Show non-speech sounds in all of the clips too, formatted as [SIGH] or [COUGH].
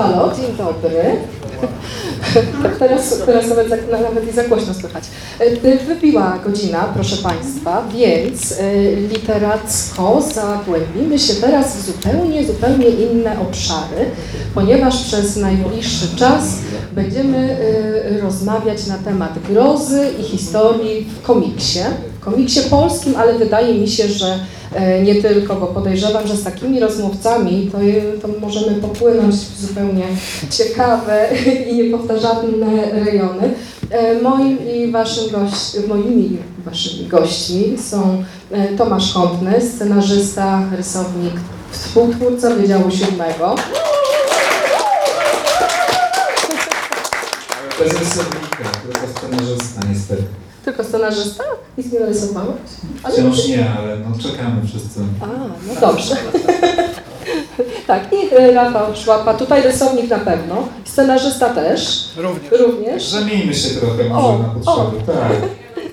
halo, dzień dobry. [LAUGHS] Tak teraz, teraz nawet, nawet i za głośno słychać. E, Wybiła godzina, proszę Państwa, więc e, literacko zagłębimy się teraz w zupełnie, zupełnie inne obszary, ponieważ przez najbliższy czas będziemy e, rozmawiać na temat grozy i historii w komiksie. W komiksie polskim, ale wydaje mi się, że e, nie tylko, bo podejrzewam, że z takimi rozmówcami to, to możemy popłynąć w zupełnie ciekawe i niepowtarzalne rejony. E, Moim i waszym gość, moimi i waszymi gośćmi są e, Tomasz Kąpny, scenarzysta, rysownik, współtwórca Wydziału Siódmego. Bez rysownika, tylko scenarzysta niestety. Tylko scenarzysta? Nic nie narysowałeś? Ale- Wciąż nie, ale no czekamy wszyscy. A, no dobrze. [LAUGHS] tak, i e, Rafał Szłapa, tutaj rysownik na pewno, scenarzysta też, Również. również. Zamieńmy się trochę może O, na potrzeby. Tak.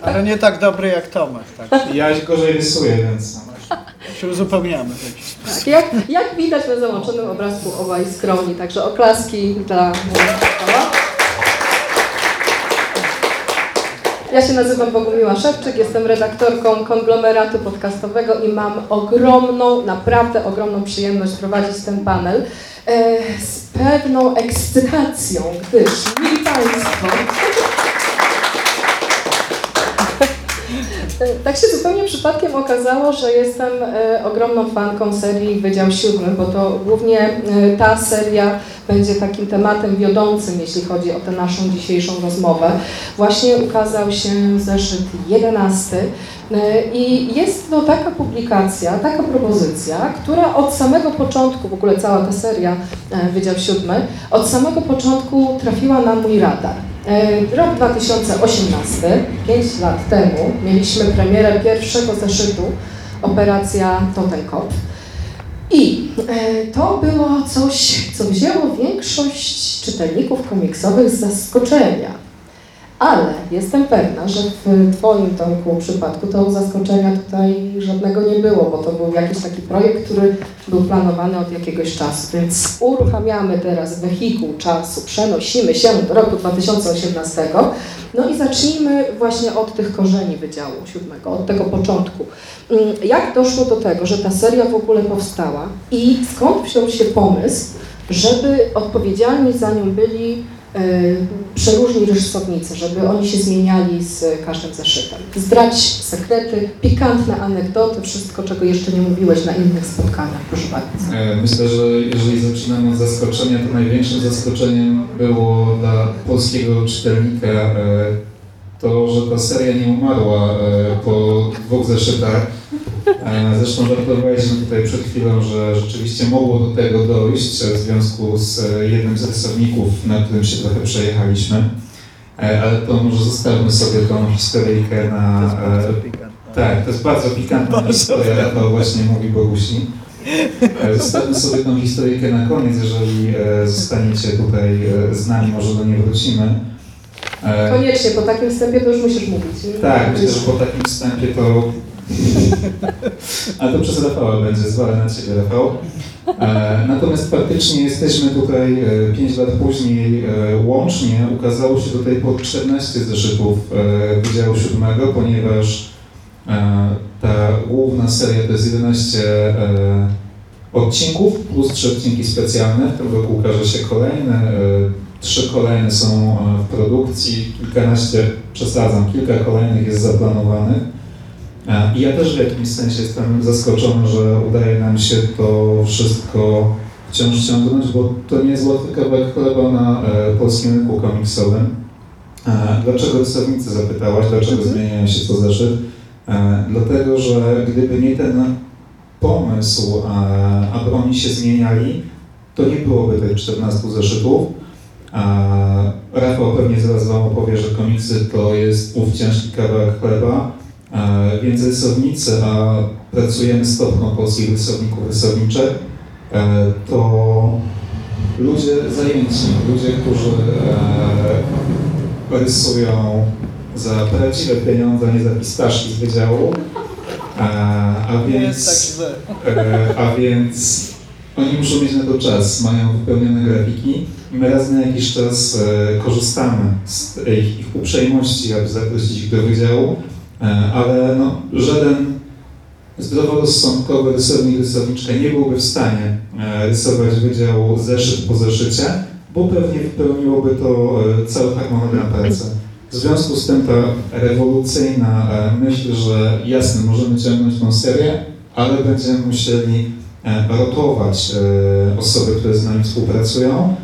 Ale nie tak dobry jak Tomek, tak. [LAUGHS] Ja gorzej rysuję, więc Się uzupełniamy. Tak, jak, jak widać na załączonym obrazku obaj skromni, także oklaski dla Ja się nazywam Bogumiła Szewczyk, jestem redaktorką konglomeratu podcastowego i mam ogromną, naprawdę ogromną przyjemność prowadzić ten panel e, z pewną ekscytacją, gdyż, mili Państwo, E, Tak się zupełnie przypadkiem okazało, że jestem e, ogromną fanką serii Wydział Siódmy, bo to głównie e, ta seria będzie takim tematem wiodącym, jeśli chodzi o tę naszą dzisiejszą rozmowę. Właśnie ukazał się zeszyt 11 e, i jest to taka publikacja, taka propozycja, która od samego początku, w ogóle cała ta seria e, Wydział Siódmy, od samego początku trafiła na mój radar. E, Rok 2018, 5 lat temu, mieliśmy premierę pierwszego zeszytu Operacja Totenkopf. I e, to było coś, co wzięło większość czytelników komiksowych z zaskoczenia. Ale jestem pewna, że w Twoim Tomku przypadku to zaskoczenia tutaj żadnego nie było, bo to był jakiś taki projekt, który był planowany od jakiegoś czasu. Więc uruchamiamy teraz wehikuł czasu, przenosimy się do roku 2018. No i zacznijmy właśnie od tych korzeni Wydziału Siódmego, od tego początku. Mm, Jak doszło do tego, że ta seria w ogóle powstała i skąd wziął się pomysł, żeby odpowiedzialni za nią byli przeróżni rysownicy, żeby oni się zmieniali z każdym zeszytem. Zdradź sekrety, pikantne anegdoty, wszystko, czego jeszcze nie mówiłeś na innych spotkaniach. Proszę bardzo. e, myślę, że jeżeli zaczynamy od zaskoczenia, to największym zaskoczeniem było dla polskiego czytelnika e, to, że ta seria nie umarła e, po dwóch zeszytach. E, Zresztą żartowaliśmy tutaj przed chwilą, że rzeczywiście mogło do tego dojść w związku z e, jednym z rysowników, na którym się trochę przejechaliśmy. E, Ale to może zostawmy sobie tą historyjkę na... To jest bardzo pikantne. tak, to jest bardzo pikantna Bardzo historia, Rafał właśnie mówi Bogusi. Zostawmy sobie tą historyjkę na koniec, jeżeli zostaniecie tutaj z nami, może do niej wrócimy. Koniecznie, po takim wstępie to już musisz mówić. tak, myślę, że po takim wstępie to... [LAUGHS] Ale to przez Rafała będzie, zwalę na Ciebie, Rafał. E, natomiast faktycznie jesteśmy tutaj 5 lat później, e, łącznie ukazało się tej pory 14 zeszytów e, Wydziału Siódmego, ponieważ e, ta główna seria to jest 11 e, odcinków plus 3 odcinki specjalne. W tym roku ukaże się kolejne. e, Trzy kolejne są e, w produkcji, kilkanaście, przesadzam, kilka kolejnych jest zaplanowanych. I ja też w jakimś sensie jestem zaskoczony, że udaje nam się to wszystko wciąż ciągnąć, bo to nie jest łatwy kawałek chleba na e, polskim rynku komiksowym. E, Dlaczego rysownicy zapytałaś, dlaczego Mhm. zmieniają się co zeszyt? E, Dlatego, że gdyby nie ten pomysł, aby oni się zmieniali, to nie byłoby tych 14 zeszytów. Rafał pewnie zaraz Wam opowie, że komiksy to jest ów ciężki kawałek chleba, więc rysownicy, a pracujemy z topką polskich rysowników, rysowniczek, e, to ludzie zajęci, ludzie, którzy e, rysują za prawdziwe pieniądze, nie za pistaszki z wydziału. E, a więc, tak e, a więc oni muszą mieć na to czas, mają wypełnione grafiki i my raz na jakiś czas e, korzystamy z ich, ich uprzejmości, aby zaprosić ich do wydziału, e, ale no, żaden zdroworozsądkowy rysownik, rysowniczka nie byłby w stanie e, rysować wydziału zeszyt po zeszycie, bo pewnie wypełniłoby to e, cały harmonogram pracy. W związku z tym ta rewolucyjna e, myśl, że jasne, możemy ciągnąć tą serię, ale będziemy musieli e, rotować e, osoby, które z nami współpracują.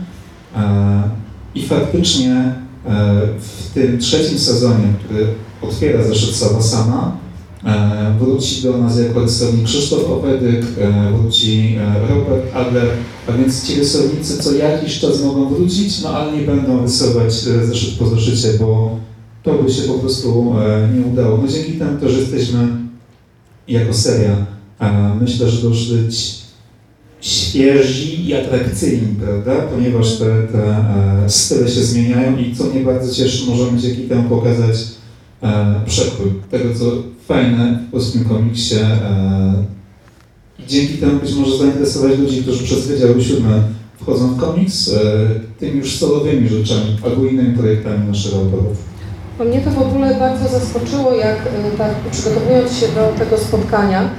E, I faktycznie e, w tym trzecim sezonie, który otwiera zeszyt Savasana, e, wróci do nas jako rysownik Krzysztof Opedyk, e, wróci e, Robert Adler, a więc ci rysownicy co jakiś czas mogą wrócić, no ale nie będą rysować zeszyt po zeszycie, bo to by się po prostu nie udało. No dzięki temu też jesteśmy jako seria, myślę, że dosyć świeżi i atrakcyjni, prawda? Ponieważ te, te style się zmieniają i co mnie bardzo cieszy, możemy dzięki temu pokazać e, przekrój tego, co fajne w polskim komiksie e, dzięki temu być może zainteresować ludzi, którzy przez Wydział Siódmy wchodzą w komiks, e, tymi już solowymi rzeczami albo innymi projektami naszych autorów. Mnie to w ogóle bardzo zaskoczyło, jak y, tak przygotowując się do tego spotkania,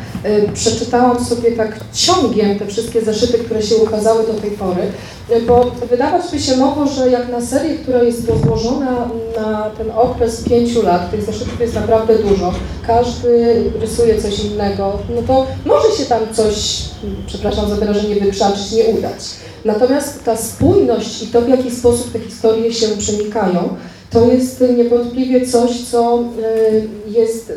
przeczytałam sobie tak ciągiem te wszystkie zeszyty, które się ukazały do tej pory, y, bo wydawać by się mogło, że jak na serię, która jest rozłożona na ten okres pięciu lat, tych zeszytów jest naprawdę dużo, każdy rysuje coś innego, no to może się tam coś, przepraszam za wyrażenie, wykrzaczyć, nie udać. Natomiast ta spójność i to, w jaki sposób te historie się przenikają, to jest niewątpliwie coś, co y, jest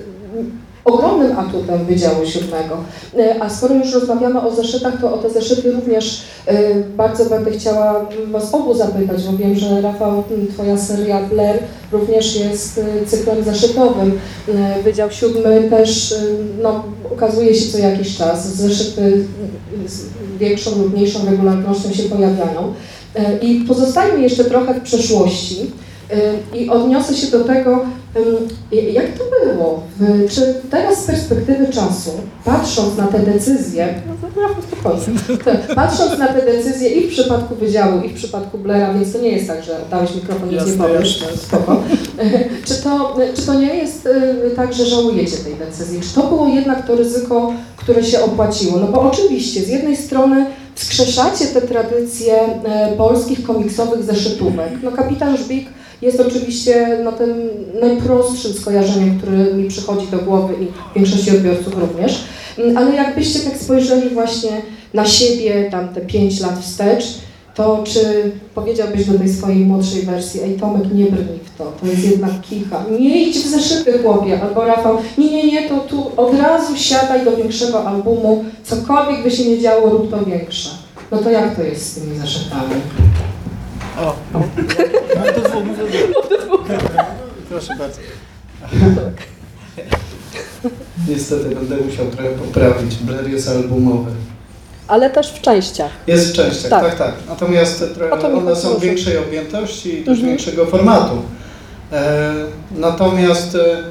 ogromnym atutem Wydziału Siódmego. Y, A skoro już rozmawiamy o zeszytach, to o te zeszyty również y, bardzo będę chciała Was obu zapytać, bo wiem, że Rafał, Twoja seria Blair również jest y, cyklem zeszytowym. Wydział Siódmy też no, ukazuje się co jakiś czas. Zeszyty z większą lub mniejszą regularnością się pojawiają. I pozostajmy jeszcze trochę w przeszłości. I odniosę się do tego, jak to było. Czy teraz z perspektywy czasu, patrząc na te decyzje, no [LAUGHS] patrząc na te decyzje i w przypadku Wydziału, i w przypadku Blera, więc to nie jest tak, że oddałeś mikrofon, nic nie powiesz, spoko. [LAUGHS] Czy to, czy to nie jest y, tak, że żałujecie tej decyzji? Czy to było jednak to ryzyko, które się opłaciło? No bo oczywiście, z jednej strony wskrzeszacie te tradycje e, polskich komiksowych zeszytówek. No Kapitan Żbik jest oczywiście no, tym najprostszym skojarzeniem, które mi przychodzi do głowy i większości odbiorców również. Mm, Ale jakbyście tak spojrzeli właśnie na siebie tam te 5 lat wstecz, to czy powiedziałbyś do tej swojej młodszej wersji, ej Tomek, nie brnij w to, to jest jednak kicha, nie idź w zeszyty chłopie, albo Rafał, nie, nie, nie, to tu od razu siadaj do większego albumu, cokolwiek by się nie działo, rób to większe. No to jak to jest z tymi zeszytami? O, no [LAUGHS] to dwóch, mówię dwóch. Proszę bardzo. [LAUGHS] Niestety będę musiał trochę poprawić. Blair jest albumowy. Ale też w częściach. Jest w częściach, Tak. tak, tak. Natomiast to trochę, one są chodziło. większej objętości i też Mhm. większego formatu. E, natomiast e, e,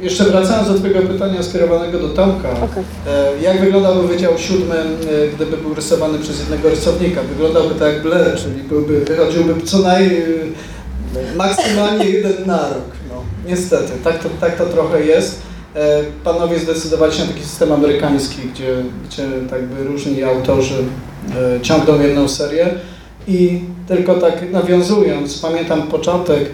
jeszcze wracając do Twojego pytania skierowanego do Tomka, Okej. e, jak wyglądałby Wydział Siódmy, e, gdyby był rysowany przez jednego rysownika? Wyglądałby tak jak Blair, czyli byłby, wychodziłby co naj... e, maksymalnie jeden na rok. No, niestety, tak to, tak to trochę jest. E, Panowie zdecydowali się na taki system amerykański, gdzie, gdzie tak by różni autorzy e, ciągną jedną serię i tylko tak nawiązując, pamiętam początek,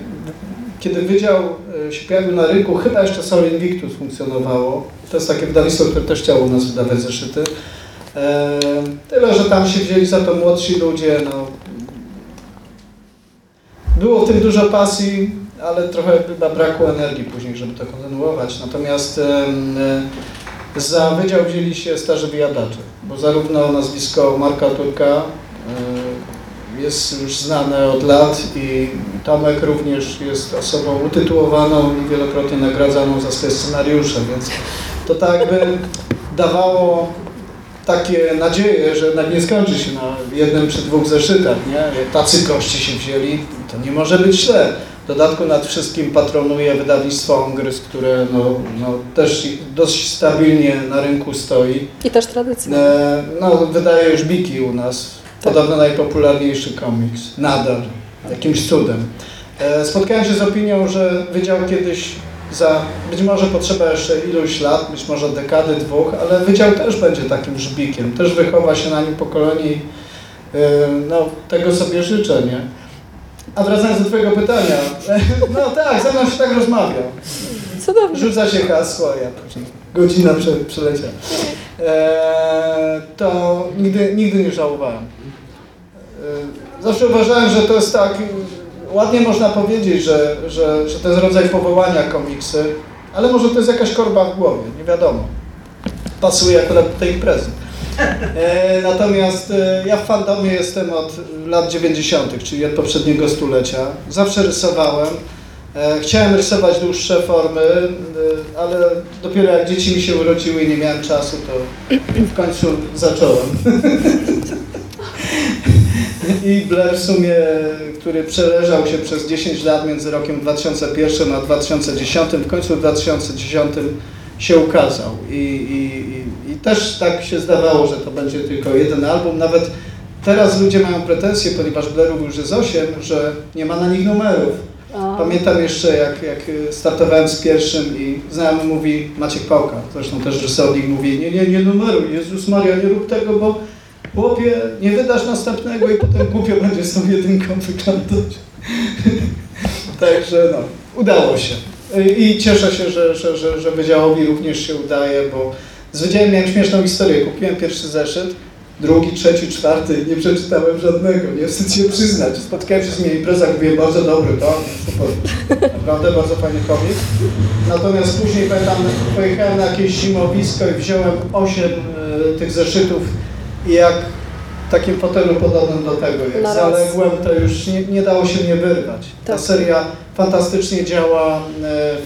kiedy Wydział e, się pojawił na rynku, chyba jeszcze Sol Invictus funkcjonowało. To jest takie wydawnictwo, które też chciało u nas wydawać zeszyty. E, Tyle, że tam się wzięli za to młodsi ludzie, no, było w tym dużo pasji, ale trochę chyba brakło energii później, żeby to kontynuować. Natomiast e, za wydział wzięli się starzy wyjadacze, bo zarówno nazwisko Marka Turka jest już znane od lat i Tomek również jest osobą utytułowaną i wielokrotnie nagradzaną za swoje scenariusze, więc to tak jakby dawało takie nadzieje, że jednak nie skończy się na jednym czy dwóch zeszytach, nie? Tacy goście się wzięli, to nie może być źle. W dodatku nad wszystkim patronuje wydawnictwo Ongrys, które no, no, też dość stabilnie na rynku stoi. I też tradycyjnie. E, No, wydaje już Biki u nas. Podobno najpopularniejszy komiks. Nadal. Jakimś cudem. E, Spotkałem się z opinią, że wydział kiedyś za być może potrzeba jeszcze iluś lat, być może dekady, dwóch, ale wydział też będzie takim żbikiem. Też wychowa się na nim pokolenie i no, tego sobie życzę, nie? A wracając do Twojego pytania. [LAUGHS] No tak, ze mną się tak rozmawia. Cudownie. Rzuca się hasło, ja później godzina prze, przeleciała. Eee, to nigdy, nigdy nie żałowałem. Eee, zawsze uważałem, że to jest tak, ładnie można powiedzieć, że, że, że to jest rodzaj powołania komiksy, ale może to jest jakaś korba w głowie, nie wiadomo. Pasuje akurat do tej imprezy. E, natomiast e, ja w fandomie jestem od lat 90., czyli od poprzedniego stulecia. Zawsze rysowałem. E, chciałem rysować dłuższe formy, e, ale dopiero jak dzieci mi się urodziły i nie miałem czasu, to w końcu zacząłem. [LAUGHS] [LAUGHS] I Blair w sumie, który przeleżał się przez 10 lat między rokiem 2001 a 2010, w końcu w 2010 się ukazał. I, i, i, też tak się zdawało, że to będzie tylko jeden album. Nawet teraz ludzie mają pretensje, ponieważ Blairów już jest 8, że nie ma na nich numerów. Pamiętam jeszcze, jak, jak startowałem z pierwszym i znajomy mówi, Maciek Pałka, zresztą też rysownik, mówi, nie, nie, nie numeruj, Jezus Maria, nie rób tego, bo chłopie, nie wydasz następnego i potem głupio będzie z tą jedynką wyglądać. Także no, udało się. I cieszę się, że, że, że, że Wydziałowi również się udaje, bo z Wydziałem miałem śmieszną historię. Kupiłem pierwszy zeszyt, drugi, trzeci, czwarty, nie przeczytałem żadnego, nie wstyd się przyznać. Spotkałem się z nim na imprezach, mówię, bardzo dobry, to super, naprawdę bardzo fajny komiks. Natomiast później pamiętam, pojechałem na jakieś zimowisko i wziąłem osiem e, tych zeszytów i jak takim fotelu podobnym do tego, jak Na zaległem, to już nie, nie dało się mnie wyrwać. Ta Tak. seria fantastycznie działa e,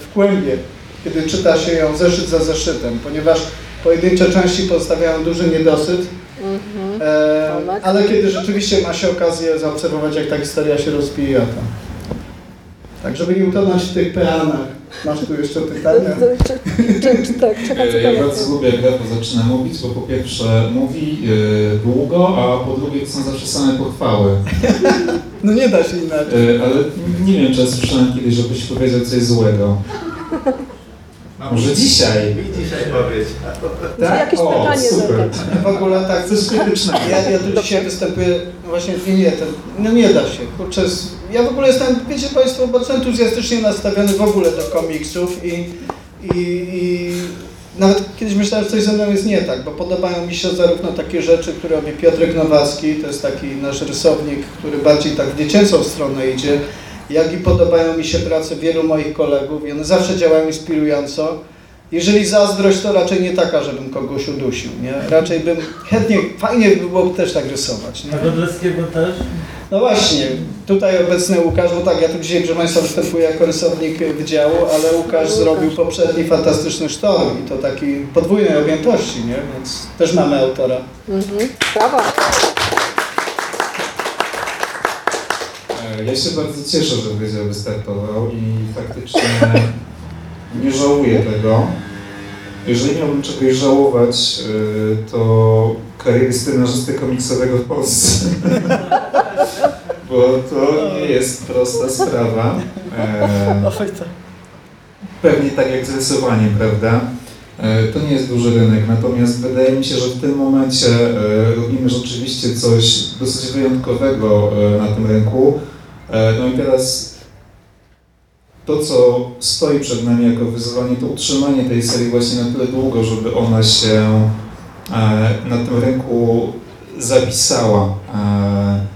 w kłębie, kiedy czyta się ją zeszyt za zeszytem, ponieważ pojedyncze części pozostawiają duży niedosyt, mhm. e, ale kiedy rzeczywiście ma się okazję zaobserwować, jak ta historia się rozwija, to... Tak, żeby nie utonąć w tych peanach. Masz tu jeszcze pytania? Tak, czekam co E, Ja bardzo lubię, jak Rafał zaczyna mówić, bo po pierwsze mówi e, długo, a po drugie to są zawsze same pochwały. No nie da się inaczej. E, Ale nie wiem, czy ja słyszałem kiedyś, żebyś powiedział coś złego. Może dzisiaj. Mi dzisiaj powiedz. Może jakieś O, pytanie super. W ogóle tak, Coś krytycznego. Ja, ja tu dzisiaj występuję, właśnie nie, nie, ten, no nie da się, kurczę, ja w ogóle jestem, wiecie Państwo, bardzo entuzjastycznie nastawiony w ogóle do komiksów i, i, i nawet kiedyś myślałem, że coś ze mną jest nie tak, bo podobają mi się zarówno takie rzeczy, które robi Piotrek Nowacki, to jest taki nasz rysownik, który bardziej tak w dziecięcą stronę idzie, jak i podobają mi się prace wielu moich kolegów i one zawsze działają inspirująco. Jeżeli zazdrość, to raczej nie taka, żebym kogoś udusił, nie? Raczej bym chętnie, fajnie by było też tak rysować, nie? A Godlewskiego też? No właśnie, tutaj obecny Łukasz, bo tak, ja tu dzisiaj, proszę Państwa, występuję jako rysownik wydziału, ale Łukasz zrobił poprzedni fantastyczny sztorm i to takiej podwójnej objętości, nie? Więc też mamy autora. Mhm. Brawo. E, Ja się bardzo cieszę, że Wydział wystartował i faktycznie [LAUGHS] nie żałuję tego. Jeżeli miałbym czegoś żałować, e, to kariery scenarzysty komiksowego w Polsce. [LAUGHS] Bo to nie jest prosta sprawa. E, Pewnie tak jak z rysowaniem, prawda? E, To nie jest duży rynek, natomiast wydaje mi się, że w tym momencie e, robimy rzeczywiście coś dosyć wyjątkowego na tym rynku. E, No i teraz to, co stoi przed nami jako wyzwanie, to utrzymanie tej serii właśnie na tyle długo, żeby ona się e, na tym rynku zapisała. E,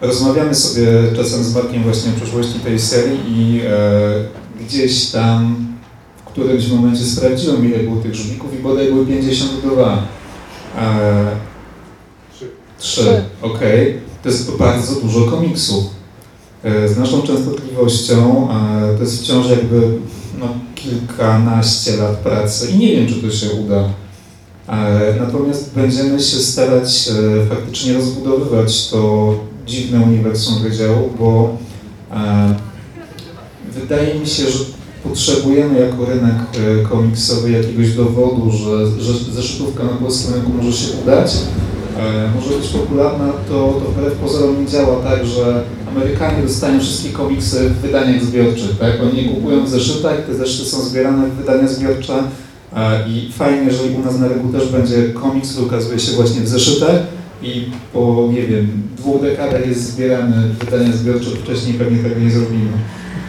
Rozmawiamy sobie czasem z Markiem właśnie o przyszłości tej serii i gdzieś tam w którymś momencie sprawdziłem, ile było tych żubików i bodaj były 52. E, Trzy. Trzy. Okej. To jest bardzo dużo komiksu. E, Z naszą częstotliwością e, to jest wciąż jakby no, kilkanaście lat pracy i nie wiem, czy to się uda. E, Natomiast będziemy się starać faktycznie rozbudowywać to dziwne uniwersum wydziału, bo wydaje mi się, że potrzebujemy jako rynek komiksowy jakiegoś dowodu, że, że zeszytówka na polskim rynku może się udać, może być popularna, to, to wbrew pozorom nie działa tak, że Amerykanie dostają wszystkie komiksy w wydaniach zbiorczych, tak? Oni je kupują w zeszytach, te zeszyty są zbierane w wydania zbiorcze i fajnie, jeżeli u nas na rynku też będzie komiks, który ukazuje się właśnie w zeszytach i po, nie wiem, dwóch dekadach jest zbierany w wydaniach zbiorczych, wcześniej pewnie tego nie zrobimy.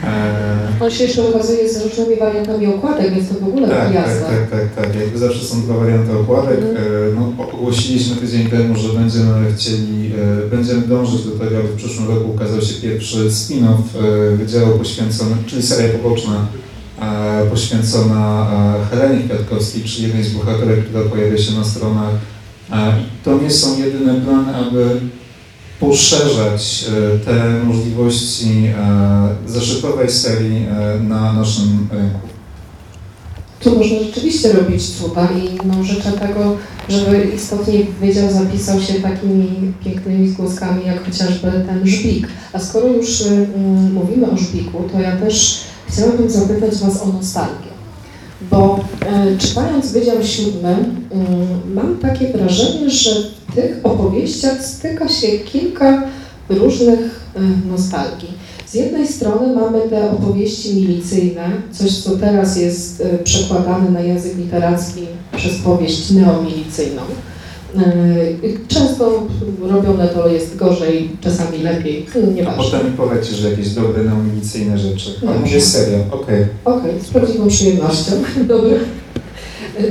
E, On się jeszcze ukazuje z różnymi wariantami okładek, więc to w ogóle tak, jasne. tak, tak, tak, tak. Jakby zawsze są dwa warianty okładek. Mhm. E, No, ogłosiliśmy tydzień temu, że będziemy chcieli, e, będziemy dążyć do tego, aby w przyszłym roku ukazał się pierwszy spin-off wydziału poświęcony, czyli seria poboczna poświęcona Helenie Kwiatkowskiej, czyli jednej z bohaterek, która pojawia się na stronach. I to nie są jedyne plany, aby poszerzać e, te możliwości e, zaszytowej serii e, na naszym rynku. Tu można rzeczywiście robić cuda i no, życzę tego, żeby istotnie wydział zapisał się takimi pięknymi zgłoskami jak chociażby ten żbik. A skoro już mm, mówimy o żbiku, to ja też chciałabym zapytać Was o nostalgię. Bo y, czytając Wydział Siódmy, y, mam takie wrażenie, że w tych opowieściach styka się kilka różnych y, nostalgii. Z jednej strony mamy te opowieści milicyjne, coś co teraz jest przekładane na język literacki przez powieść neomilicyjną. Y, Często robione to jest gorzej, czasami lepiej, nieważne. potem mi powiecie, że jakieś dobre neomilicyjne rzeczy. A Dobrze. mówię serio, okej. Okej, z prawdziwą przyjemnością. [LAUGHS] Dobra.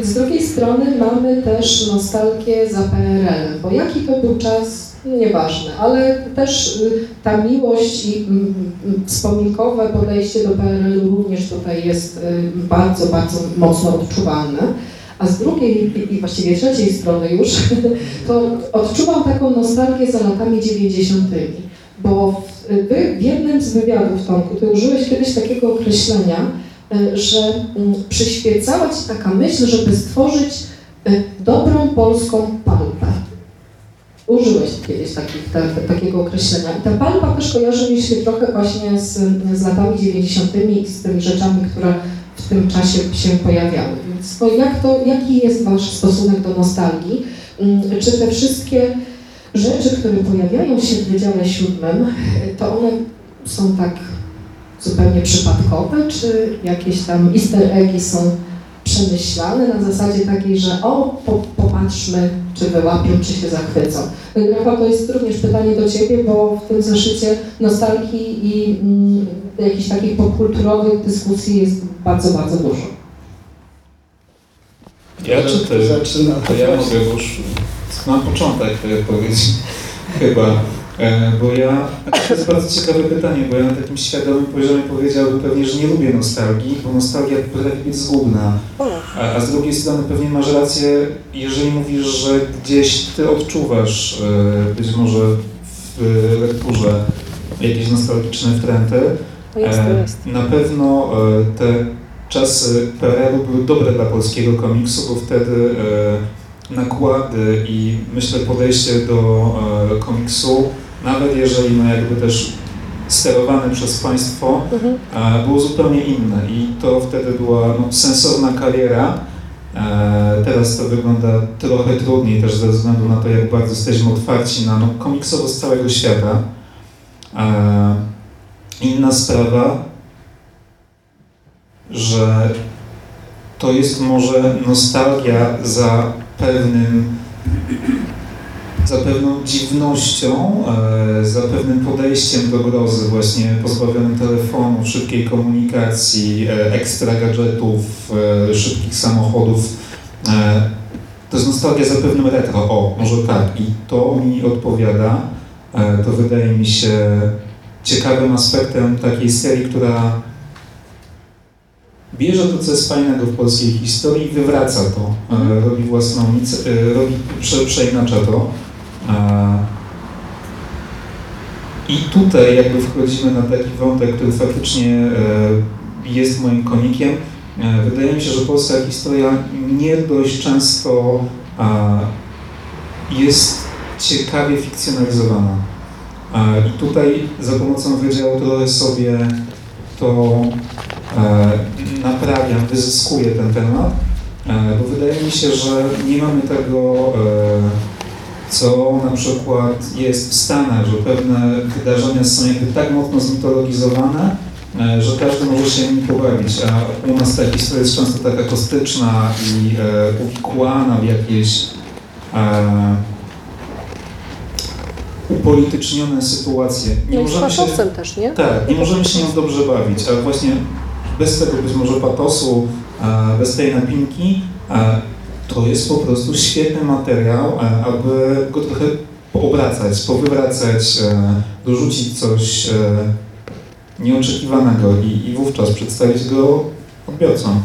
Z drugiej strony mamy też nostalgię za PRL, bo jaki to był czas, nieważne, ale też y, ta miłość i mm, mm, wspominkowe podejście do PRL-u również tutaj jest y, bardzo, bardzo mocno odczuwalne. A z drugiej i- właściwie trzeciej strony już, [LAUGHS] to odczuwam taką nostalgię za latami 90. Bo wy w jednym z wywiadów, Tomku, ty użyłeś kiedyś takiego określenia, y, że mm, przyświecała ci taka myśl, żeby stworzyć y, dobrą polską palpę. Użyłeś kiedyś ta, takiego określenia. I ta palpa też kojarzy mi się trochę właśnie z, z latami 90. i z tymi rzeczami, które w tym czasie się pojawiały. Więc jak to, jaki jest Wasz stosunek do nostalgii? Mm, Czy te wszystkie rzeczy, które pojawiają się w Wydziale Siódmym, to one są tak zupełnie przypadkowe, czy jakieś tam easter eggi są przemyślane na zasadzie takiej, że o, po, popatrzmy, czy wyłapią, czy się zachwycą. Rafał, to jest również pytanie do Ciebie, bo w tym zeszycie nostalgii i mm, jakichś takich popkulturowych dyskusji jest bardzo, bardzo dużo. Ja czy ty? Zaczyna. To ja mogę, już mam początek tej odpowiedzi [LAUGHS] chyba. E, Bo ja, to jest bardzo ciekawe pytanie, bo ja na takim świadomym poziomie powiedziałbym pewnie, że nie lubię nostalgii, bo nostalgia potrafi być zgubna. A, a z drugiej strony pewnie masz rację, jeżeli mówisz, że gdzieś ty odczuwasz e, być może w lekturze jakieś nostalgiczne wtręty. Jest, E, jest. Na pewno te czasy PRL-u były dobre dla polskiego komiksu, bo wtedy nakłady i myślę podejście do komiksu, nawet jeżeli no jakby też sterowane przez państwo, Mhm. było zupełnie inne i to wtedy była no, sensowna kariera. E, Teraz to wygląda trochę trudniej też ze względu na to, jak bardzo jesteśmy otwarci na no, komiksowo z całego świata. E, Inna sprawa, że to jest może nostalgia za pewnym, za pewną dziwnością, e, za pewnym podejściem do grozy, właśnie pozbawionym telefonu, szybkiej komunikacji, e, ekstra gadżetów, e, szybkich samochodów. To jest nostalgia za pewnym retro, o, może tak, i to mi odpowiada. To wydaje mi się ciekawym aspektem takiej serii, która bierze to, co jest fajnego w polskiej historii i wywraca to. E, robi własną, robi, prze, przeinacza to. I tutaj jakby wchodzimy na taki wątek, który faktycznie e, jest moim konikiem. E, Wydaje mi się, że polska historia nie dość często jest ciekawie fikcjonalizowana. I tutaj za pomocą wydziału trochę sobie kto e, naprawia, wyzyskuje ten temat, bo wydaje mi się, że nie mamy tego, co na przykład jest w Stanach, że pewne wydarzenia są jakby tak mocno zmitologizowane, e, że każdy może się nimi pobawić, a u nas ta historia jest często taka kostyczna i e, uwikłana w jakieś e, upolitycznione sytuacje. Nie No możemy się, też, nie? tak, nie możemy się nią dobrze bawić, ale właśnie bez tego być może patosu, e, bez tej napinki, to jest po prostu świetny materiał, e, aby go trochę poobracać, powywracać, e, dorzucić coś e, nieoczekiwanego i, i wówczas przedstawić go odbiorcom.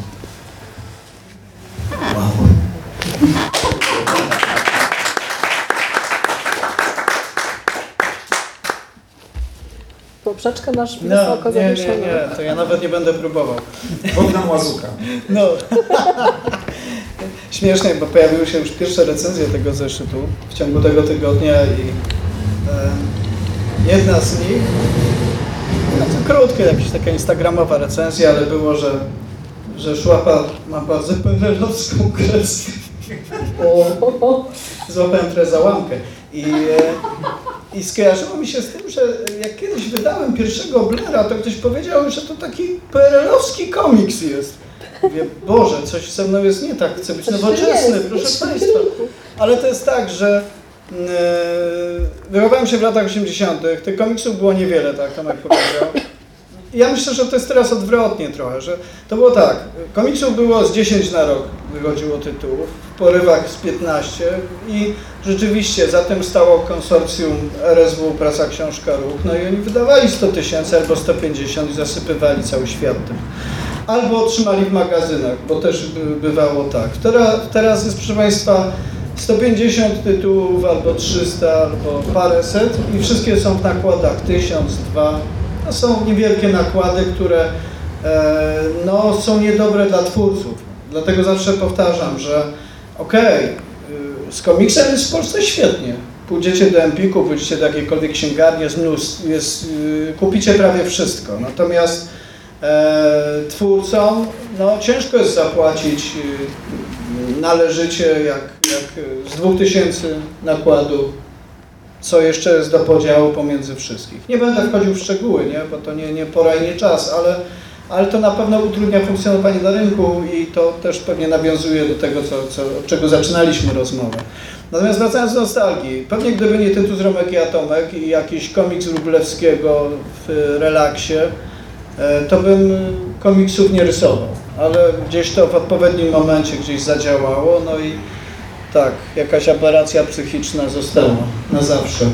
Poprzeczkę masz No, wysoko nie, nie, zawieszoną. nie, to ja nawet nie będę próbował. Bogdan Łazuka. No. [LAUGHS] Śmiesznie, bo pojawiły się już pierwsze recenzje tego zeszytu w ciągu tego tygodnia i e, jedna z nich, no to krótka, jakaś taka instagramowa recenzja, ale było, że, że Szłapa ma bardzo penelowską kreskę. Złapałem trochę załamkę. I, e, I skojarzyło mi się z tym, że jak kiedyś wydałem pierwszego Blera, to ktoś powiedział, że to taki PRL-owski komiks jest. Mówię, Boże, coś ze mną jest nie tak, chcę być Coś nowoczesny, proszę Państwa. Ale to jest tak, że wychowałem się w latach 80., tych komiksów było niewiele, tak Tomek powiedział. Ja myślę, że to jest teraz odwrotnie trochę, że to było tak, komiksów było z 10 na rok wychodziło tytułów, w porywach z 15 i rzeczywiście za tym stało konsorcjum RSW Praca Książka Ruch, no i oni wydawali 100 tysięcy albo 150 i zasypywali cały świat tym. Albo otrzymali w magazynach, bo też by- bywało tak. Teraz, teraz jest, proszę Państwa, 150 tytułów, albo 300, albo paręset i wszystkie są w nakładach 1000, 2. To są niewielkie nakłady, które e, no, są niedobre dla twórców. Dlatego zawsze powtarzam, że okej, y, z komiksem jest w Polsce świetnie. Pójdziecie do Empiku, pójdziecie do jakiejkolwiek księgarni, jest jest, y, kupicie prawie wszystko. Natomiast twórcom no, ciężko jest zapłacić y, należycie jak, jak z 2000 nakładu co jeszcze jest do podziału pomiędzy wszystkich. Nie będę wchodził w szczegóły, nie? bo to nie, nie pora i nie czas, ale, ale to na pewno utrudnia funkcjonowanie na rynku i to też pewnie nawiązuje do tego, co, co, od czego zaczynaliśmy rozmowę. Natomiast wracając do nostalgii, pewnie gdyby nie Tytus Romek i Atomek i jakiś komiks Rublewskiego w relaksie, e, to bym komiksów nie rysował, ale gdzieś to w odpowiednim momencie gdzieś zadziałało, no i tak, jakaś aberracja psychiczna została na zawsze.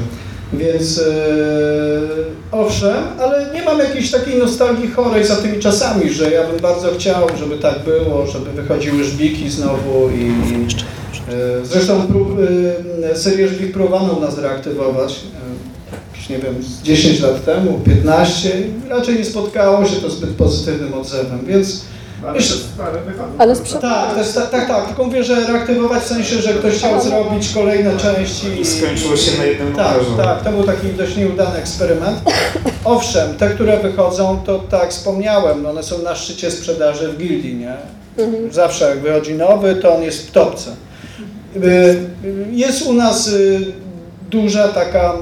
Więc e, owszem, ale nie mam jakiejś takiej nostalgii chorej za tymi czasami, że ja bym bardzo chciał, żeby tak było, żeby wychodziły żbiki znowu i, i e, zresztą prób, e, serię żbik próbowano nas reaktywować, e, nie wiem, z 10 lat temu, 15 i raczej nie spotkało się to zbyt pozytywnym odzewem, więc Jeszcze- Ale sprzed... tak, jest, tak, tak, tak, tylko mówię, że reaktywować w sensie, że ktoś chciał zrobić kolejne części I skończyło się na jednym Tak, numerze. tak, to był taki dość nieudany eksperyment. Owszem, te, które wychodzą, to tak wspomniałem, no one są na szczycie sprzedaży w gildii, nie? Mhm. Zawsze jak wychodzi nowy, to on jest w topce. Y, Jest u nas y, duża taka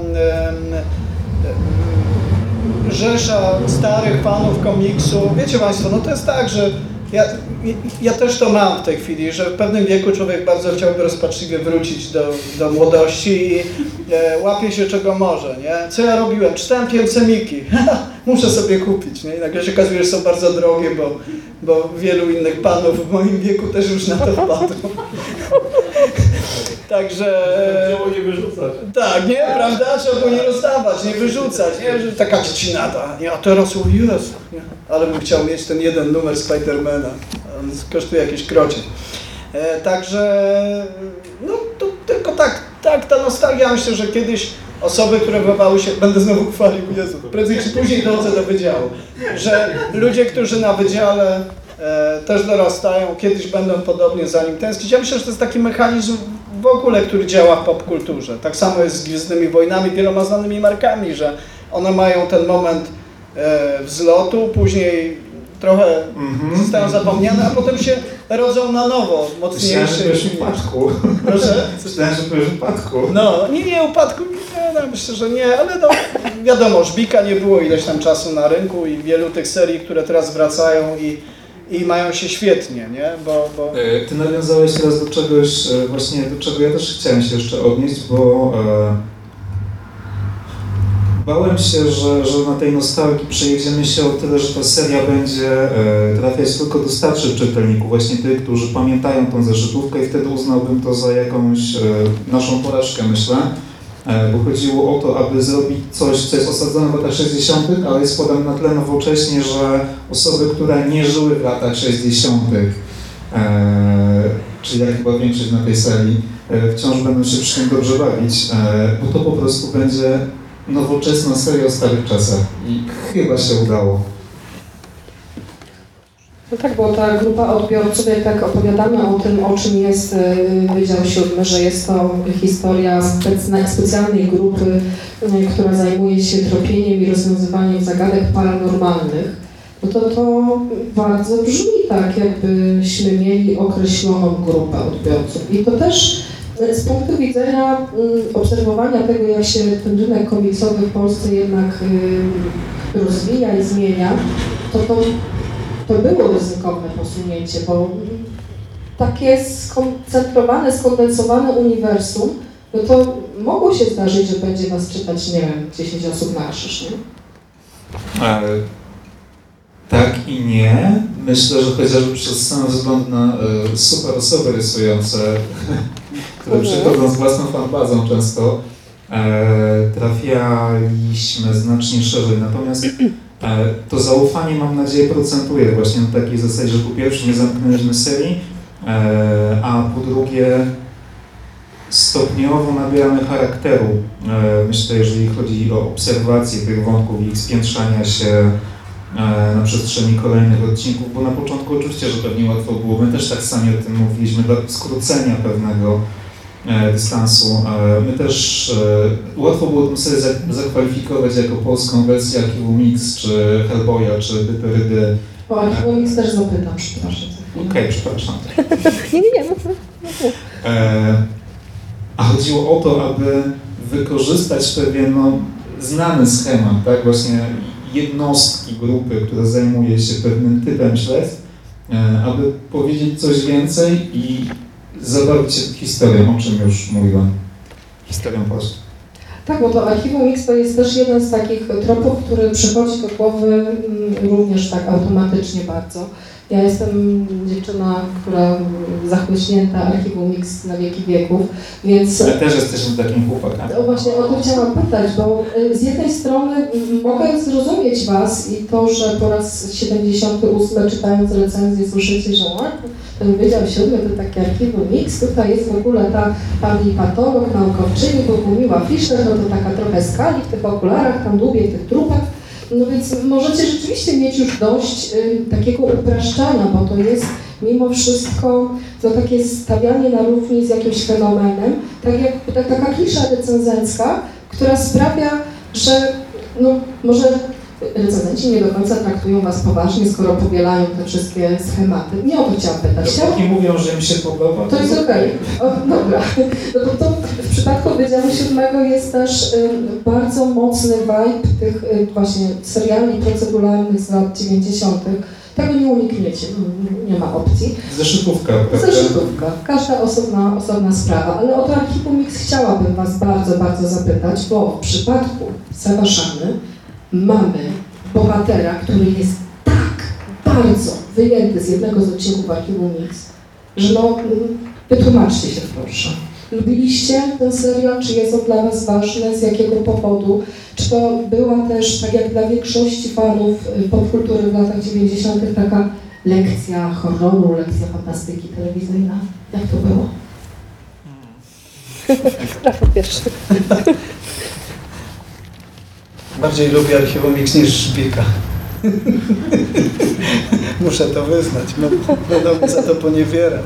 rzesza starych fanów komiksu. Wiecie Państwo, no to jest tak, że ja, ja też to mam w tej chwili, że w pewnym wieku człowiek bardzo chciałby rozpaczliwie wrócić do, do młodości i e, łapie się czego może, nie? Co ja robiłem? Czytałem Pielcemiki, [LAUGHS] muszę sobie kupić, nie? I nagle się okazuje, że są bardzo drogie, bo, bo wielu innych panów w moim wieku też już na to wpadło. Także... Chciało nie wyrzucać. Tak, nie, prawda? Trzeba go nie rozdawać, nie wyrzucać, nie? Że taka dziecinata, nie? A teraz, o Jezu, nie? Ale bym chciał mieć ten jeden numer Spidermana, on kosztuje jakieś krocie. E, także, no to tylko tak, tak, ta nostalgia, myślę, że kiedyś osoby, które wychowały się, będę znowu chwalił, Jezu, prędzej czy później dążę do wydziału, że ludzie, którzy na wydziale e, też dorastają, kiedyś będą podobnie za nim tęsknić. Ja myślę, że to jest taki mechanizm w ogóle, który działa w popkulturze. Tak samo jest z Gwiezdnymi Wojnami, wieloma znanymi markami, że one mają ten moment e, wzlotu, później trochę Mhm. zostają zapomniane, a potem się rodzą na nowo, Myślałem, mocniejsze. że powiesz upadku. Proszę? Myślałem, że powiesz upadku. No, nie, nie, upadku, nie, no, myślę, że nie, ale no, wiadomo, Żbika nie było ileś tam czasu na rynku i wielu tych serii, które teraz wracają i, i mają się świetnie, nie, bo, bo E, Ty nawiązałeś teraz do czegoś, e, właśnie do czego ja też chciałem się jeszcze odnieść, bo e, bałem się, że, że na tej nostalgii przejedziemy się o tyle, że ta seria będzie e, trafiać tylko do starszych czytelników, właśnie tych, którzy pamiętają tą zeszytówkę i wtedy uznałbym to za jakąś e, naszą porażkę, myślę. E, Bo chodziło o to, aby zrobić coś, co jest osadzone w latach 60., ale jest podane na tle nowocześnie, że osoby, które nie żyły w latach 60., e, czyli jak chyba większość na tej sali, e, wciąż będą się przy tym dobrze bawić, bo to po prostu będzie nowoczesna seria o starych czasach i chyba się udało. No tak, bo ta grupa odbiorców, jak tak opowiadamy o tym, o czym jest y, Wydział Siódmy, że jest to historia specjalnej grupy, y, która zajmuje się tropieniem i rozwiązywaniem zagadek paranormalnych, no to to bardzo brzmi tak, jakbyśmy mieli określoną grupę odbiorców. I to też z punktu widzenia y, obserwowania tego, jak się ten rynek komiksowy w Polsce jednak y, rozwija i zmienia, to to to było ryzykowne posunięcie, bo takie skoncentrowane, skondensowane uniwersum, no to mogło się zdarzyć, że będzie was czytać, nie wiem, 10 osób na krzyż, nie? E, tak i nie. Myślę, że chociażby przez sam wzgląd na e, super osoby rysujące, [LAUGHS] które Mhm. przychodzą z własną fanbazą często, e, trafialiśmy znacznie szerzej. Natomiast to zaufanie, mam nadzieję, procentuje właśnie na takiej zasadzie, że po pierwsze nie zamknęliśmy serii, e, a po drugie stopniowo nabieramy charakteru. E, Myślę, jeżeli chodzi o obserwację tych wątków i ich spiętrzania się e, na przestrzeni kolejnych odcinków, bo na początku oczywiście, że pewnie łatwo było, my też tak sami o tym mówiliśmy, dla skrócenia pewnego e, dystansu. E, My też e, łatwo było za- zakwalifikować jako polską wersję Archiwum Mix, czy Hellboya, czy Dyperydy. O Archiwum też zapytam, przepraszam. Okej, przepraszam. [LAUGHS] Nie, nie, nie. E, A chodziło o to, aby wykorzystać pewien no, znany schemat, tak? Właśnie jednostki, grupy, która zajmuje się pewnym typem śledztw, e, aby powiedzieć coś więcej i zabawić się historią, o czym już mówiłem. Historią Polski. Tak, bo to Archiwum X to jest też jeden z takich tropów, który przychodzi do głowy mm, również tak automatycznie bardzo. Ja jestem dziewczyna, która zachłyśnięta Archiwum X na wieki wieków, więc My też jesteśmy takimi chłopakami. No właśnie o to chciałam pytać, bo y, z jednej strony mogę zrozumieć Was i to, że po raz 78 czytając recenzję słyszycie, że o, ten Wydział Siódmy to takie archiwum Mix, tutaj jest w ogóle ta pani patolog, naukowczyni, Bogumiła Fischer, no to taka trochę skali w tych okularach, tam dłubiej w tych trupach. No więc możecie rzeczywiście mieć już dość y, takiego upraszczania, bo to jest mimo wszystko to takie stawianie na równi z jakimś fenomenem, tak jak ta, taka klisza recenzencka, która sprawia, że no, może recenzenci nie do końca traktują Was poważnie, skoro powielają te wszystkie schematy. Nie o to chciałam pytać. Dopóki mówią, że im się podoba, to jest okej. O, Dobra. No bo to w przypadku Wydziału Siódmego jest też y, bardzo mocny vibe tych y, właśnie seriali proceduralnych z lat 90. Tego nie unikniecie, mm, nie ma opcji. Zeszytówka, prawda? Zeszytówka. Każda osobna, osobna sprawa. Ale o to Archiwum Mix chciałabym Was bardzo, bardzo zapytać, bo w przypadku Sawaszany mamy bohatera, który jest tak bardzo wyjęty z jednego z odcinków Archiwum Mix, że no, mm, wytłumaczcie się proszę. Lubiliście ten serial? Czy jest on dla Was ważny? Z jakiego powodu? Czy to była też, tak jak dla większości fanów y, popkultury w latach 90., taka lekcja horroru, lekcja fantastyki telewizyjna? Jak to było? [LAUGHS] Pierwszy. [LAUGHS] bardziej lubię Archiwum Mix niż Żbika. [LAUGHS] Muszę to wyznać, będą mnie za to poniewierać.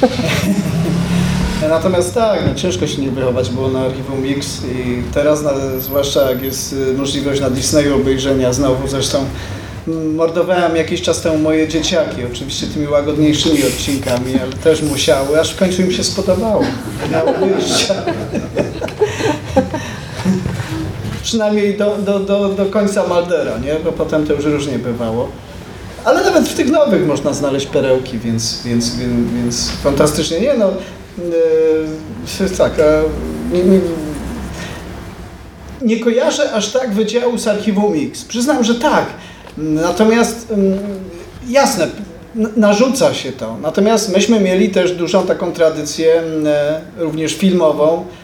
[LAUGHS] Natomiast tak, no, ciężko się nie wychować było na Archiwum Mix i teraz, na, zwłaszcza jak jest y, możliwość na Disneyu obejrzenia, znowu zresztą mm, mordowałem jakiś czas temu moje dzieciaki, oczywiście tymi łagodniejszymi odcinkami, ale też musiały, aż w końcu im się spodobało. Wyjścia. [LAUGHS] Przynajmniej do, do, do, do końca Maldera, nie? Bo potem to już różnie bywało. Ale nawet w tych nowych można znaleźć perełki, więc, więc, więc, więc fantastycznie. Nie no, yy, tak, a, nie, nie, nie kojarzę aż tak wydziału z Archiwum X. Przyznam, że tak. Natomiast ym, jasne, narzuca się to. Natomiast myśmy mieli też dużą taką tradycję ym, również filmową, e,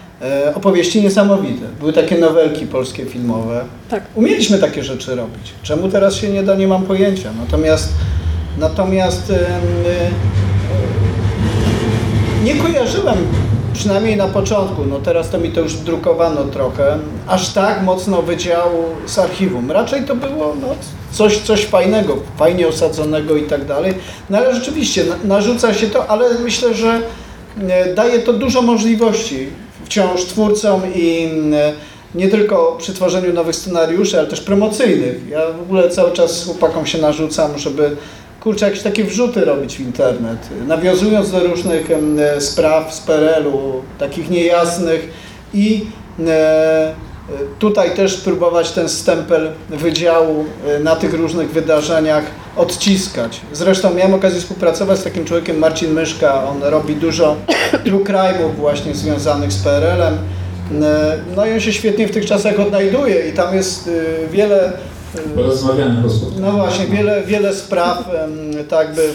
opowieści niesamowite. Były takie nowelki polskie filmowe. Tak. Umieliśmy takie rzeczy robić. Czemu teraz się nie da, nie mam pojęcia. Natomiast, natomiast y, nie kojarzyłem, przynajmniej na początku, no teraz to mi to już drukowano trochę, aż tak mocno wydziału z archiwum. Raczej to było no, coś, coś fajnego, fajnie osadzonego i tak dalej. No ale rzeczywiście na- narzuca się to, ale myślę, że e, daje to dużo możliwości wciąż twórcom i e, nie tylko przy tworzeniu nowych scenariuszy, ale też promocyjnych. Ja w ogóle cały czas chłopakom się narzucam, żeby kurczę, jakieś takie wrzuty robić w internet, nawiązując do różnych e, spraw z PRL-u, takich niejasnych i e, tutaj też próbować ten stempel wydziału e, na tych różnych wydarzeniach odciskać. Zresztą miałem okazję współpracować z takim człowiekiem, Marcin Myszka, on robi dużo true crime'ów właśnie związanych z PRL-em. E, No i on się świetnie w tych czasach odnajduje i tam jest wiele Porozmawiamy po no właśnie, wiele, wiele spraw tak by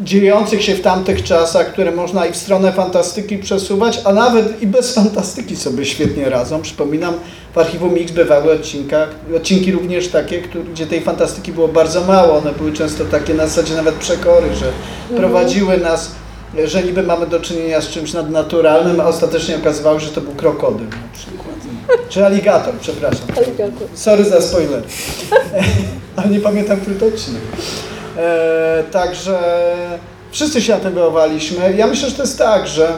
dziejących się w tamtych czasach, które można i w stronę fantastyki przesuwać, a nawet i bez fantastyki sobie świetnie radzą. Przypominam, w Archiwum X bywały odcinka, odcinki również takie, gdzie tej fantastyki było bardzo mało. One były często takie na zasadzie nawet przekory, że prowadziły nas, że niby mamy do czynienia z czymś nadnaturalnym, a ostatecznie okazywało się, że to był krokodyl na przykład. Czy aligator, przepraszam. Sorry za spoiler. [LAUGHS] Ale nie pamiętam, który to odcinek. E, także wszyscy się na tym. Ja myślę, że to jest tak, że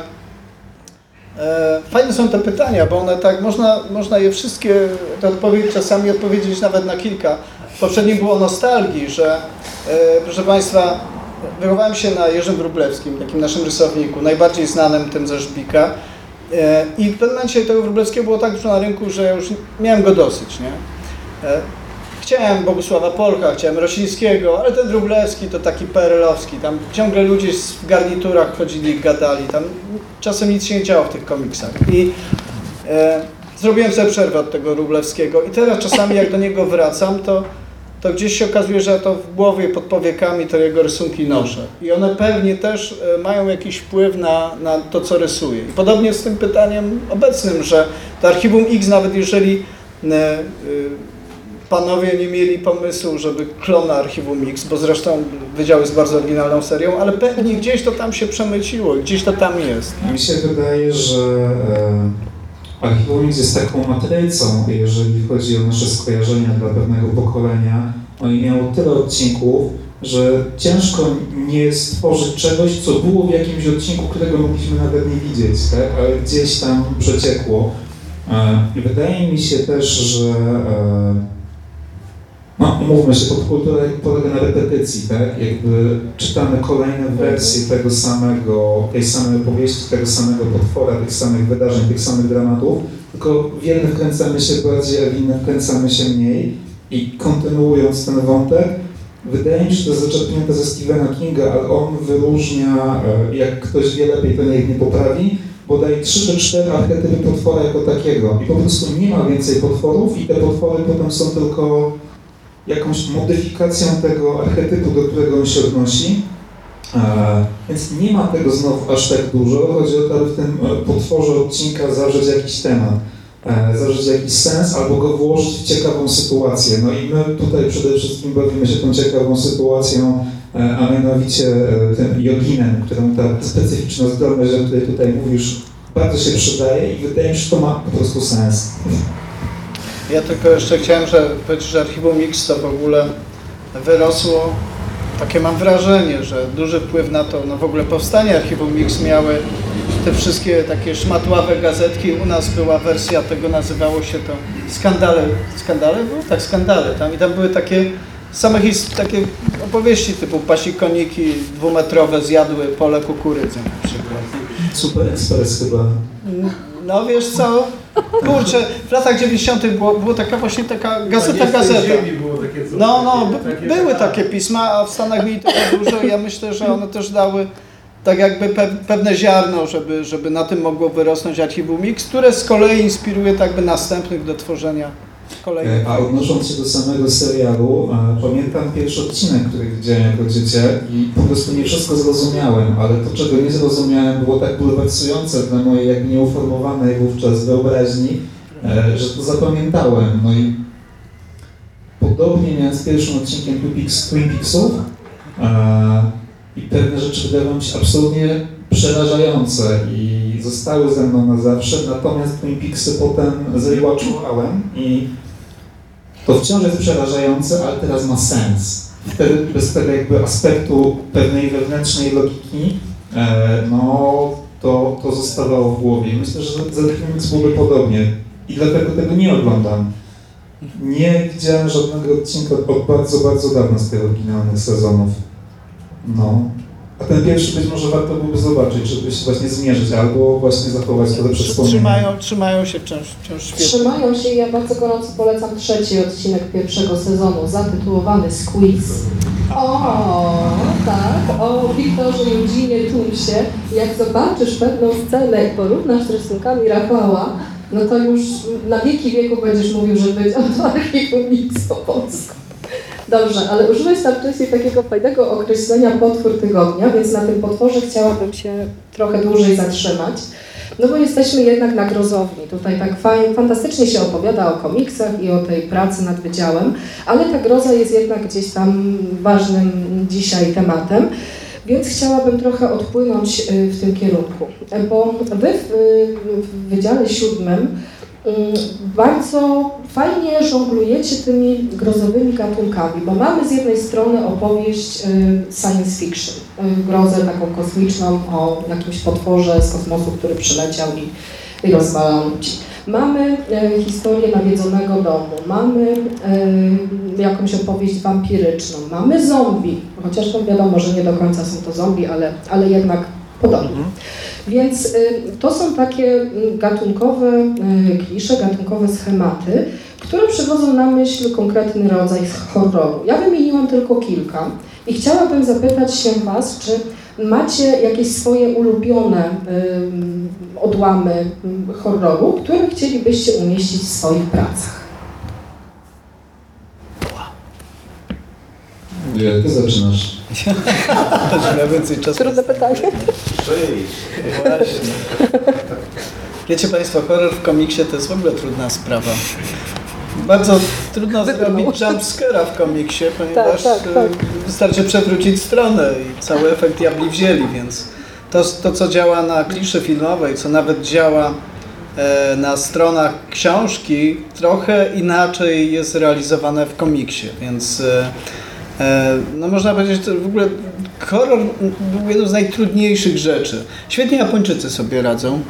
e, fajne są te pytania, bo one tak, można, można je wszystkie te odpowiedzi, czasami odpowiedzieć nawet na kilka. Poprzednim było nostalgii, że e, proszę Państwa, wychowałem się na Jerzym Wróblewskim, takim naszym rysowniku, najbardziej znanym tym ze Żbika. E, I w pewnym momencie tego Wróblewskiego było tak dużo na rynku, że już miałem go dosyć, nie? E, Chciałem Bogusława Polka, chciałem Rosińskiego, ale ten Wróblewski to taki perelowski. Tam ciągle ludzie w garniturach chodzili i gadali. Tam czasem nic się nie działo w tych komiksach. I e, zrobiłem sobie przerwę od tego Wróblewskiego. I teraz czasami jak do niego wracam, to, to gdzieś się okazuje, że to w głowie pod powiekami to jego rysunki noszę. I one pewnie też e, mają jakiś wpływ na, na to, co rysuję. I podobnie z tym pytaniem obecnym, że to Archiwum X, nawet jeżeli e, y, panowie nie mieli pomysłu, żeby klona Archiwum X, bo zresztą Wydział jest bardzo oryginalną serią, ale pewnie gdzieś to tam się przemyciło, gdzieś to tam jest. Mi się wydaje, że e, Archiwum X jest taką matrycą, jeżeli chodzi o nasze skojarzenia dla pewnego pokolenia. Oni miało tyle odcinków, że ciężko nie stworzyć czegoś, co było w jakimś odcinku, którego mogliśmy nawet nie widzieć, tak? ale gdzieś tam przeciekło. E, wydaje mi się też, że e, no, umówmy się, podkultura polega na repetycji, tak? Jakby czytamy kolejne wersje tego samego, tej samej opowieści, tego samego potwora, tych samych wydarzeń, tych samych dramatów, tylko w jednych kręcamy się bardziej, a w innych kręcamy się mniej. I kontynuując ten wątek, wydaje mi się, że to jest zaczerpnięte ze Stephena Kinga, ale on wyróżnia, e, jak ktoś wie lepiej, to niech nie poprawi, bodaj trzy czy cztery archetypy potwora jako takiego. I po prostu nie ma więcej potworów i te potwory potem są tylko jakąś modyfikacją tego archetypu, do którego on się odnosi. E, więc nie ma tego znowu aż tak dużo. Chodzi o to, aby w tym e, potworze odcinka zawrzeć jakiś temat, e, zawrzeć jakiś sens, albo go włożyć w ciekawą sytuację. No i my tutaj przede wszystkim bawimy się tą ciekawą sytuacją, a mianowicie tym joginem, którą ta specyficzna zdolność, o której tutaj mówisz, bardzo się przydaje i wydaje mi się, że to ma po prostu sens. Ja tylko jeszcze chciałem że powiedzieć, że Archiwum X to w ogóle wyrosło takie mam wrażenie, że duży wpływ na to, no w ogóle powstanie Archiwum Mix miały te wszystkie takie szmatławe gazetki. U nas była wersja tego, nazywało się to Skandale. Skandale? Było? Tak, Skandale. Tam, I tam były takie same takie opowieści typu pasikoniki dwumetrowe zjadły pole kukurydzy na przykład. Super Express chyba. No wiesz co, kurczę, w latach 90. było, było taka właśnie taka gazeta, gazeta. ziemi było takie coś. No, no, by, takie- były tak. takie pisma, a w Stanach mieli tego dużo i ja myślę, że one też dały tak jakby pe, pewne ziarno, żeby, żeby na tym mogło wyrosnąć Archiwum Mix, które z kolei inspiruje tak jakby następnych do tworzenia kolejnych. E, A odnosząc się do samego serialu, e, pamiętam pierwszy odcinek, który widziałem jako dziecię i po prostu nie wszystko zrozumiałem, ale to, czego nie zrozumiałem, było tak bulwersujące dla mojej jakby nieuformowanej wówczas wyobraźni, e, że to zapamiętałem. No i podobnie miałem z pierwszym odcinkiem Twin, Peaks, Twin Peaksów i pewne rzeczy wydawały mi się absolutnie przerażające i zostały ze mną na zawsze, natomiast Twin Peaksy potem zrewatchowałem i to wciąż jest przerażające, ale teraz ma sens. Wtedy bez tego jakby aspektu pewnej wewnętrznej logiki, e, no to, to zostawało w głowie. Myślę, że za Mix byłoby podobnie i dlatego tego nie oglądam. Nie widziałem żadnego odcinka od bardzo, bardzo dawna z tych oryginalnych sezonów. No. A ten pierwszy być może warto byłoby zobaczyć, żeby się właśnie zmierzyć, albo właśnie zachować to lepsze wspomnienie. Trzymają, trzymają się wciąż, wciąż świetnie. Trzymają się i ja bardzo gorąco polecam trzeci odcinek pierwszego sezonu, zatytułowany Squeeze. O, tak, o Wiktorze Judzinie Tumsie. Jak zobaczysz pewną scenę i porównasz z rysunkami Rafała, no to już na wieki wieku będziesz mówił, że będzie [LAUGHS] to archiwum Mix po polsku. Dobrze, ale użyłeś tam wcześniej takiego fajnego określenia potwór tygodnia, więc na tym potworze chciałabym się trochę dłużej zatrzymać. No bo jesteśmy jednak na grozowni. Tutaj tak fajnie, fantastycznie się opowiada o komiksach i o tej pracy nad wydziałem, ale ta groza jest jednak gdzieś tam ważnym dzisiaj tematem. Więc chciałabym trochę odpłynąć y, w tym kierunku, bo wy w, y, Wydziale Siódmym bardzo fajnie żonglujecie tymi grozowymi gatunkami, bo mamy z jednej strony opowieść y, science fiction, y, grozę taką kosmiczną o jakimś potworze z kosmosu, który przyleciał i, rozwalał ludzi. Mamy e, historię nawiedzonego domu, mamy jakąś opowieść wampiryczną, mamy zombie, chociaż to wiadomo, że nie do końca są to zombie, ale, ale jednak podobnie. Więc y, to są takie y, gatunkowe y, klisze, gatunkowe schematy, które przywodzą na myśl konkretny rodzaj horroru. Ja wymieniłam tylko kilka i chciałabym zapytać się Was, czy macie jakieś swoje ulubione odłamy horroru, które chcielibyście umieścić w swoich pracach? Ty zaczynasz? Więcej czasu. Trudne pytanie. Właśnie. Wiecie Państwo, horror w komiksie to jest w ogóle trudna sprawa. Bardzo trudno Wybrnął. zrobić jumpscare'a w komiksie, ponieważ tak, tak. e, wystarczy przewrócić stronę i cały efekt diabli wzięli, więc to, to co działa na kliszy filmowej, co nawet działa e, na stronach książki, trochę inaczej jest realizowane w komiksie, więc e, no można powiedzieć, że w ogóle horror był jedną z najtrudniejszych rzeczy. Świetnie Japończycy sobie radzą.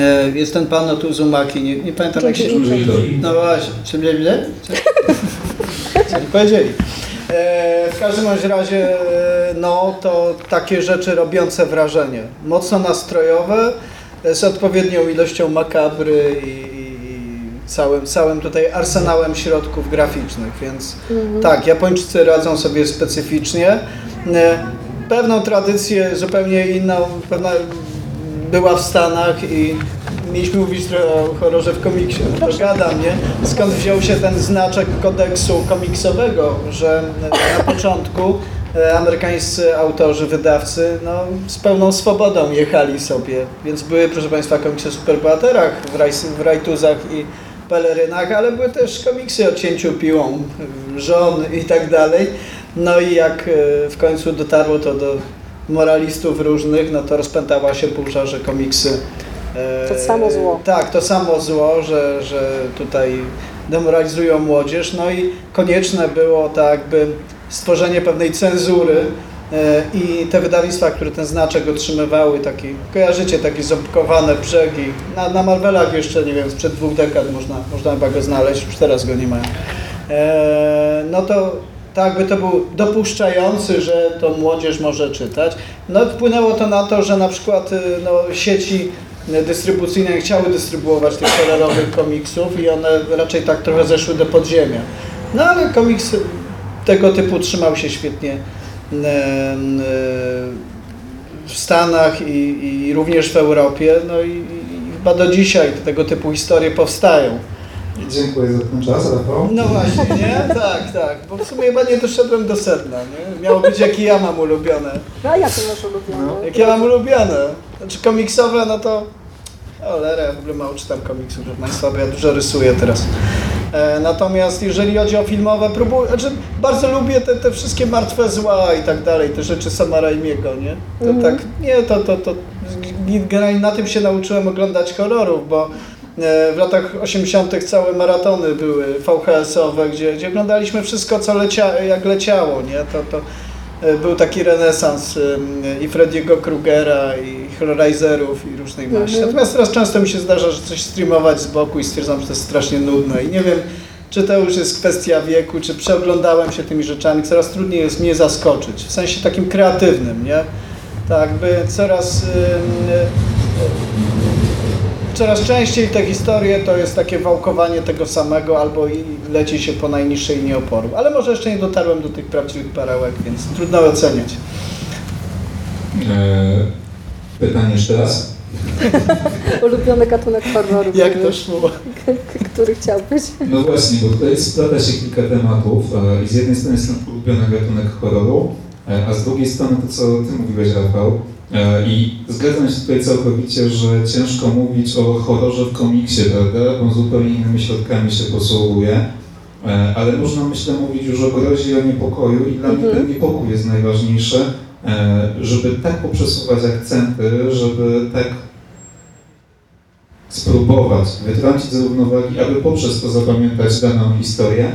E, Jest ten pan od Uzumaki, nie, nie pamiętam jak się... No właśnie, czy mnie źle? Co? [LAUGHS] Powiedzieli? E, w każdym razie, e, no to takie rzeczy robiące wrażenie. Mocno nastrojowe, e, z odpowiednią ilością makabry i całym, całym tutaj arsenałem środków graficznych, więc tak, Japończycy radzą sobie specyficznie. E, Pewną tradycję zupełnie inną, pewna była w Stanach i mieliśmy mówić trochę o horrorze w komiksie. Gadam, nie? Skąd wziął się ten znaczek kodeksu komiksowego, że na początku e, amerykańscy autorzy, wydawcy no, z pełną swobodą jechali sobie, więc były, proszę Państwa, komiksy o superbohaterach w, rajs, w rajtuzach i pelerynach, ale były też komiksy o cięciu piłą żon i tak dalej. No i jak e, w końcu dotarło to do moralistów różnych, no to rozpętała się burza, że komiksy... e, To samo zło. Tak, to samo zło, że, że tutaj demoralizują młodzież, no i konieczne było tak jakby stworzenie pewnej cenzury i te wydawnictwa, które ten znaczek otrzymywały, taki, kojarzycie, takie ząbkowane brzegi, na, na Marvelach jeszcze, nie wiem, sprzed dwóch dekad można, można chyba go znaleźć, już teraz go nie mają. E, no to tak by to był dopuszczający, że to młodzież może czytać. No wpłynęło to na to, że na przykład y, no, sieci dystrybucyjne chciały dystrybuować tych kolorowych komiksów i one raczej tak trochę zeszły do podziemia. No ale komiks tego typu trzymał się świetnie e, w Stanach i, i również w Europie. No i, i chyba do dzisiaj tego typu historie powstają. Dziękuję za ten czas, Rafał. No właśnie, nie? Tak, tak. Bo w sumie chyba nie doszedłem do sedna, nie? Miało być jakie ja mam ulubione. No a jakie masz ulubione? Jakie ja mam ulubione? Znaczy komiksowe, no to... Cholera, ja w ogóle mało czytam komiksów, że Państwa, bo ja dużo rysuję teraz. E, natomiast jeżeli chodzi o filmowe, próbuję, znaczy bardzo lubię te, te wszystkie martwe zła i tak dalej, te rzeczy Sama Raimiego, nie? To Mhm. tak, nie, to, to, to generalnie na tym się nauczyłem oglądać horrorów, bo e, w latach 80. całe maratony były VHS-owe, gdzie, gdzie oglądaliśmy wszystko, co lecia, jak leciało, nie? To, to był taki renesans e, i Freddiego Krugera, i Hellraiserów, i różnej maści. Mhm. Natomiast teraz często mi się zdarza, że coś streamować z boku i stwierdzam, że to jest strasznie nudne i nie wiem, czy to już jest kwestia wieku, czy przeoglądałem się tymi rzeczami, coraz trudniej jest mnie zaskoczyć, w sensie takim kreatywnym, nie? Tak, by coraz... ym, y, Coraz częściej te historie to jest takie wałkowanie tego samego albo i leci się po najniższej linii oporu. Ale może jeszcze nie dotarłem do tych prawdziwych perełek, więc trudno oceniać. E, pytanie jeszcze raz. [LAUGHS] Ulubiony gatunek horroru, Jak to który- szło? [LAUGHS] który chciałbyś? No właśnie, bo tutaj splata się kilka tematów i z jednej strony jest ten ulubiony gatunek horroru, e, a z drugiej strony to, co Ty mówiłeś, Rafał. E, I zgadzam się tutaj całkowicie, że ciężko mówić o horrorze w komiksie, prawda, bo zupełnie innymi środkami się posługuje. E, Ale można, myślę, mówić już o grozie i o niepokoju i dla mnie Mhm. ten niepokój jest najważniejszy, e, żeby tak poprzesuwać akcenty, żeby tak spróbować wytrącić z równowagi, aby poprzez to zapamiętać daną historię,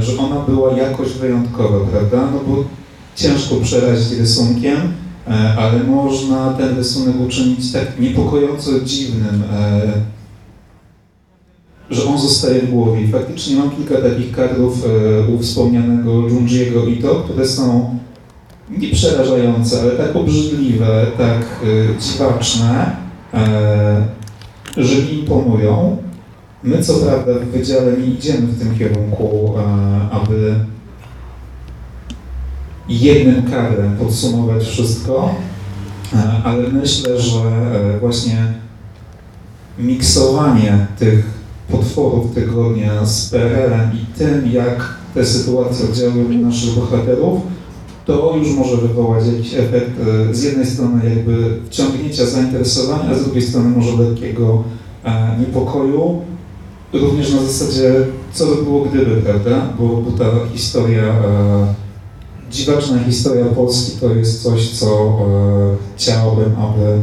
że ona była jakoś wyjątkowa, prawda? No bo ciężko przerazić rysunkiem, ale można ten rysunek uczynić tak niepokojąco dziwnym, e, że on zostaje w głowie. Faktycznie mam kilka takich kadrów e, u wspomnianego Junji'ego Ito, które są nie przerażające, ale tak obrzydliwe, tak e, dziwaczne, e, że mi imponują. My co prawda w wydziale nie idziemy w tym kierunku, e, aby jednym kadrem podsumować wszystko, e, ale myślę, że e, właśnie miksowanie tych potworów tygodnia z PRL-em i tym, jak te sytuacje oddziałują na naszych bohaterów, to już może wywołać jakiś efekt e, z jednej strony jakby wciągnięcia zainteresowania, a z drugiej strony może lekkiego niepokoju. Również na zasadzie, co by było gdyby, prawda? Bo, bo ta historia, dziwaczna historia Polski to jest coś, co e, chciałbym, aby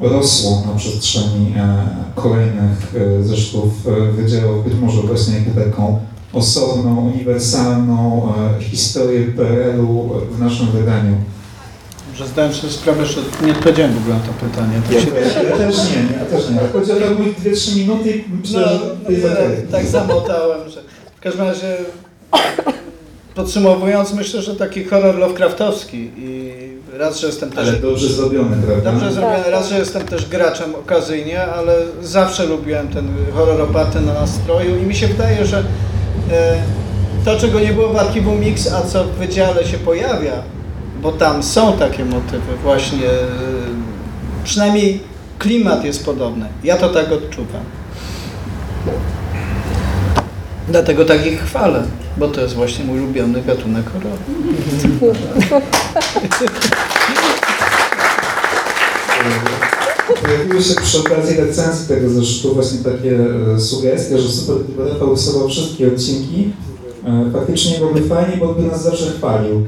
rosło na przestrzeni e, kolejnych e, zeszłów e, wydziałów, być może właśnie taką osobną, uniwersalną historię PRL-u w naszym wydaniu. Że zdałem sobie sprawę, że nie odpowiedziałem w ogóle na to pytanie. To się... Ja też nie, ja też nie. Chodzi o mój 2-3 minuty i myślę, No, że no ja okej. tak zamotałem, że w każdym razie podsumowując, myślę, że taki horror Lovecraftowski i raz, że jestem też Ale dobrze zrobione, prawda? dobrze zrobiony, Tak, raz, tak. że jestem też graczem okazyjnie, ale zawsze lubiłem ten horror oparty na nastroju i mi się wydaje, że e, to, czego nie było w archiwum Mix, a co w wydziale się pojawia, bo tam są takie motywy właśnie, e, przynajmniej klimat jest podobny. Ja to tak odczuwam. Dlatego tak ich chwalę, bo to jest właśnie mój ulubiony gatunek horroru. Pojawiły się przy okazji recenzji tego zeszytu właśnie takie e, sugestie, że Super Rafał rysował wszystkie odcinki. E, faktycznie byłoby fajnie, bo by nas zawsze chwalił.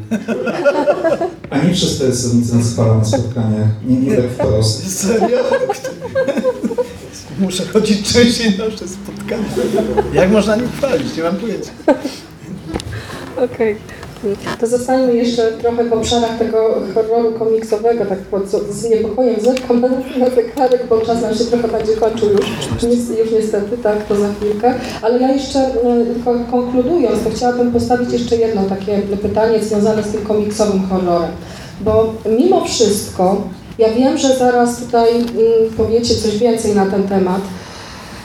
A nie wszyscy rysownicy nas chwalą na spotkaniach. Nie, nie tak wprost. Serio? Muszę chodzić częściej na nasze spotkania. Jak można nie chwalić? Nie mam pojęcia. Okej. To zostańmy jeszcze trochę w obszarach tego horroru komiksowego, tak po- co- z niepokojem zerkam na, na zegarek, bo czas nam się trochę będzie kończył już, już niestety, tak, to za chwilkę. Ale ja jeszcze e, tylko konkludując, to chciałabym postawić jeszcze jedno takie pytanie związane z tym komiksowym horrorem. Bo mimo wszystko, ja wiem, że zaraz tutaj mm, powiecie coś więcej na ten temat,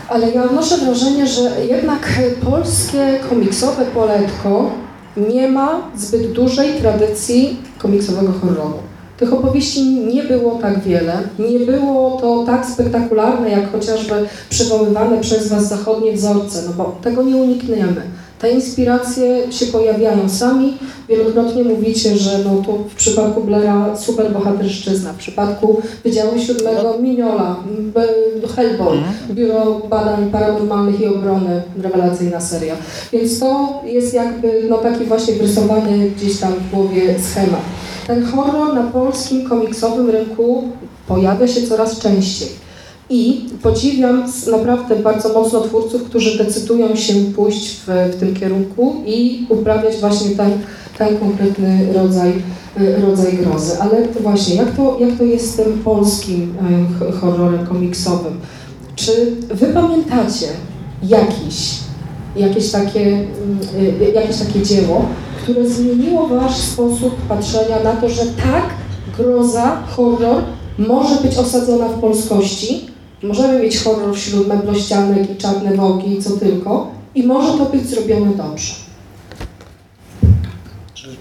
ale ja odnoszę wrażenie, że jednak polskie komiksowe poletko nie ma zbyt dużej tradycji komiksowego horroru. Tych opowieści nie było tak wiele, nie było to tak spektakularne, jak chociażby przywoływane przez Was zachodnie wzorce, no bo tego nie unikniemy. Te inspiracje się pojawiają sami. Wielokrotnie mówicie, że no tu w przypadku Blaira superbohaterszczyzna, w przypadku Wydziału Siódmego Miniola, B- Hellboy, Biuro Badań Paranormalnych i Obrony, rewelacyjna seria. Więc to jest jakby no taki właśnie wrysowany gdzieś tam w głowie schemat. Ten horror na polskim komiksowym rynku pojawia się coraz częściej. I podziwiam naprawdę bardzo mocno twórców, którzy decydują się pójść w, w tym kierunku i uprawiać właśnie ten, ten konkretny rodzaj, y, rodzaj grozy. Ale to właśnie, jak to, jak to jest z tym polskim y, horrorem komiksowym? Czy wy pamiętacie jakiś, jakieś, takie, y, jakieś takie dzieło, które zmieniło wasz sposób patrzenia na to, że tak, groza, horror może być osadzona w polskości, możemy mieć horror wśród meblościanek i czarne wogi i co tylko i może to być zrobione dobrze.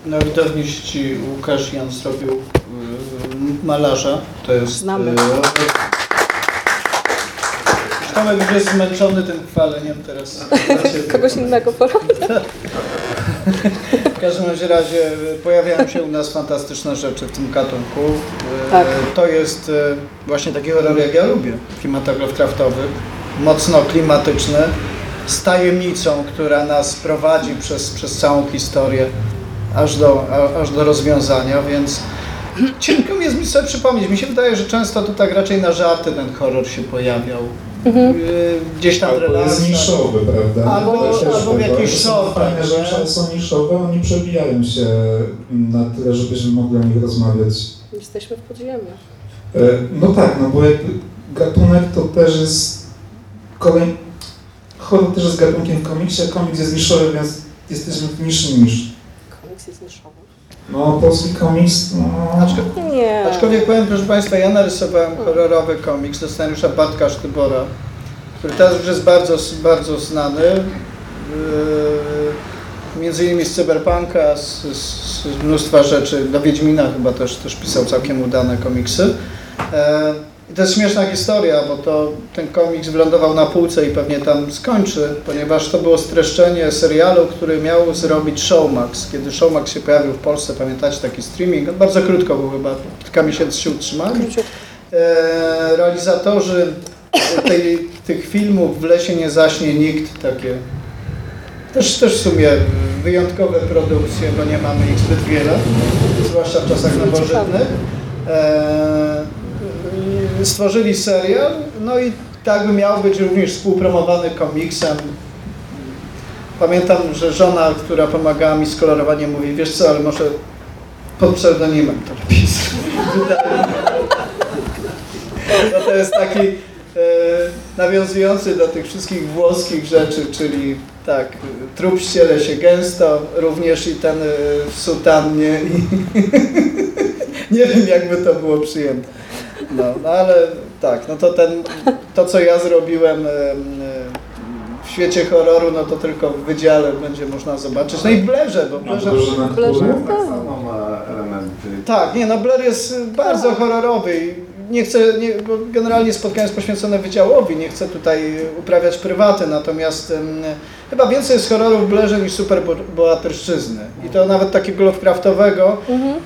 Na wydawnictwie Łukasz Jan zrobił y, malarza. To jest. Znamy. y, Tomek już jest zmęczony tym chwaleniem teraz. [LAUGHS] Kogoś innego pora. [LAUGHS] W każdym razie y, pojawiają się u nas fantastyczne rzeczy w tym gatunku. Y, Tak. To jest y, właśnie taki horror, jak ja lubię. Kinematograf kraftowy, mocno klimatyczny, z tajemnicą, która nas prowadzi przez, przez całą historię aż do, a, aż do rozwiązania, więc ciężko mi jest mi sobie przypomnieć. Mi się wydaje, że często to tak raczej na żarty ten horror się pojawiał. Mhm. Gdzieś tam Albo jest relacjach. niszowy, prawda? Albo- albo w są show, Fajne tak, rzeczy, ale są niszowe, oni przebijają się na tyle, żebyśmy mogli o nich rozmawiać. Jesteśmy w podziemiu. E, No tak, no bo jakby gatunek to też jest kolej... Horror też jest gatunkiem w komiksie, a komiks jest niszowy, więc jesteśmy w niszy niż. No, polski komiks, no... Aczko- Nie. Aczkolwiek powiem, proszę Państwa, ja narysowałem horrorowy komiks do scenariusza Bartka Sztybora, który teraz już jest bardzo, bardzo znany. Yy, Między innymi z Cyberpunka, z, z, z mnóstwa rzeczy. Do Wiedźmina chyba też, też pisał całkiem udane komiksy. E, I to jest śmieszna historia, bo to ten komiks wylądował na półce i pewnie tam skończy, ponieważ to było streszczenie serialu, który miał zrobić Showmax. Kiedy Showmax się pojawił w Polsce, pamiętacie taki streaming? On bardzo krótko był chyba, kilka miesięcy się utrzymali. E, realizatorzy tej, tych filmów W lesie nie zaśnie nikt, takie też, też w sumie wyjątkowe produkcje, bo nie mamy ich zbyt wiele, zwłaszcza w czasach nowożytnych. E, stworzyli serial, no i tak by miał być również współpromowany komiksem. Pamiętam, że żona, która pomagała mi z kolorowaniem, mówi, wiesz co, ale może pod pseudonimem to lepiej. No [LAUGHS] to jest taki e, nawiązujący do tych wszystkich włoskich rzeczy, czyli tak, trup ściele się gęsto, również i ten e, w sutannie i [LAUGHS] nie wiem jakby to było przyjęte. No, no ale tak, no to ten, to co ja zrobiłem em, w świecie horroru, no to tylko w wydziale będzie można zobaczyć. No i w Blerze, bo No, Blerze... Na Blerze. Tak samo ma elementy. Tak, nie, no Blair jest bardzo horrorowy i nie chcę, nie, bo generalnie spotkanie jest poświęcone wydziałowi, nie chcę tutaj uprawiać prywaty, natomiast chyba więcej jest horroru w Blairze niż superbohaterszczyzny i to nawet takiego Lovecraftowego.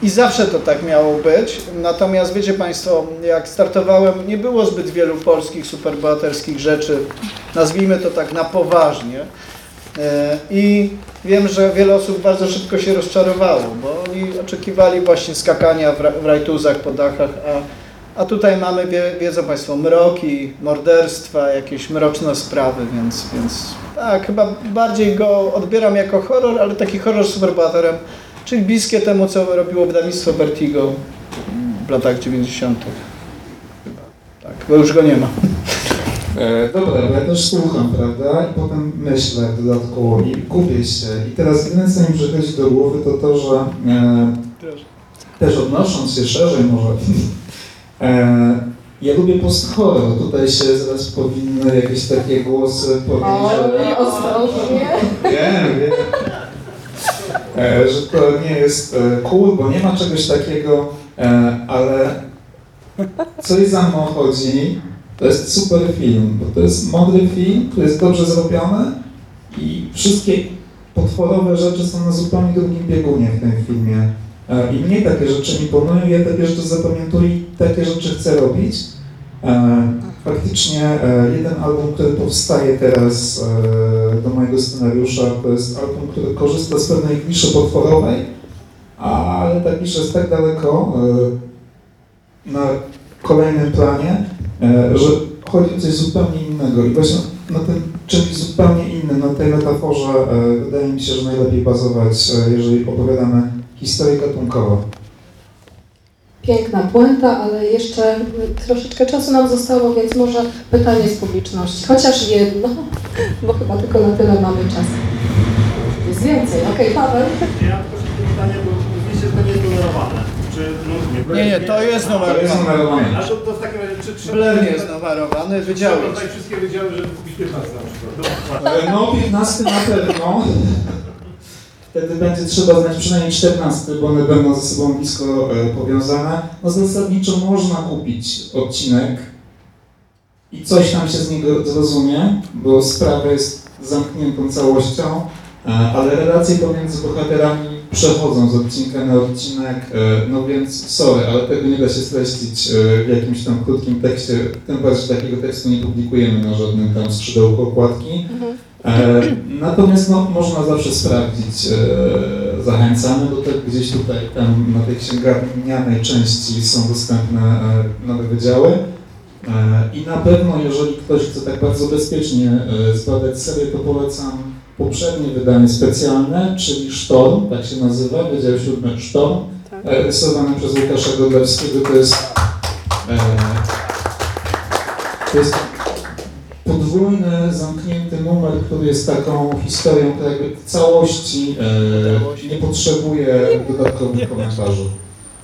I zawsze to tak miało być, natomiast wiecie Państwo, jak startowałem, nie było zbyt wielu polskich superbohaterskich rzeczy, nazwijmy to tak na poważnie. E, I wiem, że wiele osób bardzo szybko się rozczarowało, bo oni oczekiwali właśnie skakania w rajtuzach po dachach, a, a tutaj mamy, wie, wiedzą Państwo, mroki, morderstwa, jakieś mroczne sprawy, więc, więc Tak, chyba bardziej go odbieram jako horror, ale taki horror z superbohaterem, czyli bliskie temu, co robiło wydawnictwo Vertigo w latach 90. Chyba, tak, bo już go nie ma. E, dobra, bo ja też słucham, prawda? I potem myślę w dodatku i kupię się. I teraz jedyne, co mi przychodzi do głowy, to to, że e, też odnosząc się szerzej może, [LAUGHS] ja lubię post-horror. Tutaj się zaraz powinny jakieś takie głosy powiedzieć, i ostrożnie. Wiem, wiem. E, że to nie jest e, cool, bo nie ma czegoś takiego, e, ale coś za mną chodzi, to jest super film, bo to jest mądry film, to jest dobrze zrobiony i wszystkie potworowe rzeczy są na zupełnie drugim biegunie w tym filmie. E, I mnie takie rzeczy imponują, ja takie rzeczy zapamiętuję i takie rzeczy chcę robić. E, Faktycznie e, jeden album, który powstaje teraz do mojego scenariusza, to jest album, który korzysta z pewnej kliszy potworowej, ale ta klisza jest tak daleko na kolejnym planie, że chodzi o coś zupełnie innego i właśnie na tym czymś zupełnie innym, na tej metaforze wydaje mi się, że najlepiej bazować, jeżeli opowiadamy historię gatunkową. Piękna puenta, ale jeszcze troszeczkę czasu nam zostało, więc może pytanie z publiczności. Chociaż jedno, [LAUGHS] bo chyba tylko na tyle mamy czas. Jest więcej. Okej, Paweł. Ja szybkie pytanie, bo mówiliście, że to nie jest numerowane. Czy, no, Nie, nie, to jest To jest numer. numerowane. A to, to w takim razie, czy trzeba... Jest numerowany, wydziały. Trzeba tutaj wszystkie wydziały, żeby kupić 15 na przykład. No, 15 na pewno. Wtedy będzie trzeba znać przynajmniej 14, bo one będą ze sobą blisko e, powiązane. No zasadniczo można kupić odcinek i coś tam się z niego zrozumie, bo sprawa jest zamkniętą całością, e, ale relacje pomiędzy bohaterami przechodzą z odcinka na odcinek, e, no więc sorry, ale tego nie da się streścić w jakimś tam krótkim tekście, tym bardziej takiego tekstu nie publikujemy na żadnym tam skrzydełku okładki. E, natomiast no, można zawsze sprawdzić, e, zachęcamy do tego, gdzieś tutaj tam na tej księgarnianej części są dostępne e, nowe wydziały. I na pewno, jeżeli ktoś chce tak bardzo bezpiecznie zbadać serię, to polecam poprzednie wydanie specjalne, czyli Sztorm, tak się nazywa, Wydział Siódmy Sztorm, Tak. rysowane przez Łukasza Godlewskiego, to jest to jest podwójny, zamknięty numer, który jest taką historią, która jakby w całości e, nie potrzebuje dodatkowych komentarzy.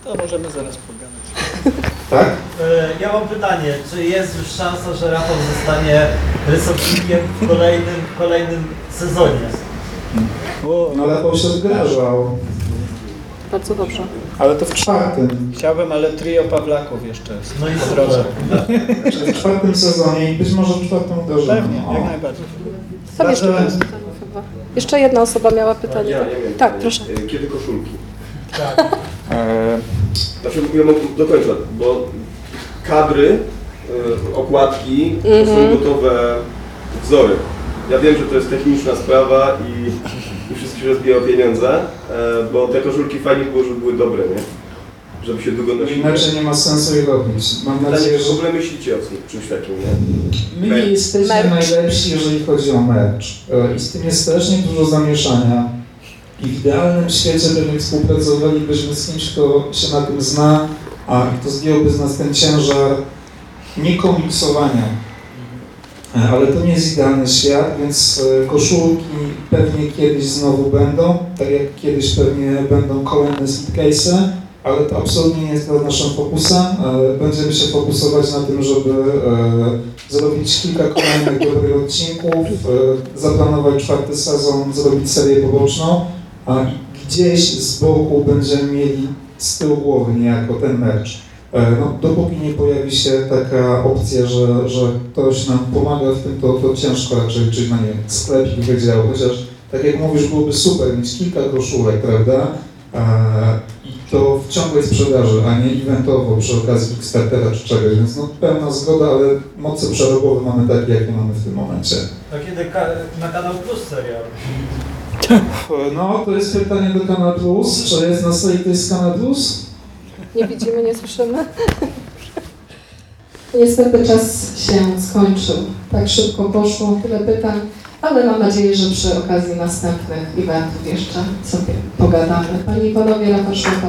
To możemy zaraz pogadać. [LAUGHS] Tak? E, Ja mam pytanie, czy jest już szansa, że Rafał zostanie rysownikiem w kolejnym, w kolejnym sezonie? No Rafał się zgrażał, Bardzo dobrze. ale to w czwartym, Chciałbym, ale trio Pawlaków jeszcze jest No i po drodze. w czwartym sezonie i być może w czwartym uderzeniu. Pewnie, O. jak najbardziej. Tam jeszcze Bardzo- było pytanie chyba. Jeszcze jedna osoba miała pytanie. Ja, ja wiem. Tak, proszę. E, Kiedy koszulki? E, Znaczy, ja mam dokończę, bo kadry, e, okładki to Mhm. są gotowe wzory. Ja wiem, że to jest techniczna sprawa i, i wszystko się rozbija o pieniądze, e, bo te koszulki fajnie było, żeby były dobre, nie? Żeby się długo nosiły. inaczej nie ma sensu je robić. Mam nadzieję, że w ogóle myślicie o czymś takim, nie? My nie jesteśmy Merch. najlepsi, jeżeli chodzi o merch. E, I z tym jest strasznie dużo zamieszania. I w idealnym świecie pewnie współpracowalibyśmy z kimś, kto się na tym zna, a kto zdjąłby z nas ten ciężar nie komiksowania. E, Ale to nie jest idealny świat, więc e, koszulki pewnie kiedyś znowu będą, tak jak kiedyś pewnie będą kolejne slipcase'y, ale to absolutnie nie jest naszym fokusem. E, Będziemy się fokusować na tym, żeby e, zrobić kilka kolejnych dobrych odcinków, e, zaplanować czwarty sezon, zrobić serię poboczną, a gdzieś z boku będziemy mieli z tyłu głowy niejako ten merch. E, No, dopóki nie pojawi się taka opcja, że, że ktoś nam pomaga w tym, to, to ciężko raczej, czyli na nie wiem, sklepik wydział, chociaż tak jak mówisz, byłoby super mieć kilka koszulek, prawda? E, I to w ciągłej sprzedaży, a nie eventowo przy okazji Kickstartera czy czegoś, więc no pełna zgoda, ale moce przerobowe mamy takie, jakie mamy w tym momencie. To kiedy ka- na Kanał Plus serial? No, to jest pytanie do Kanal Plus. Czy jest na sali to jest Kanal Plus? Nie widzimy, nie słyszymy. Niestety czas się skończył. Tak szybko poszło, tyle pytań, ale mam nadzieję, że przy okazji następnych eventów jeszcze sobie pogadamy. Panie i Panowie, Rafał Szulka.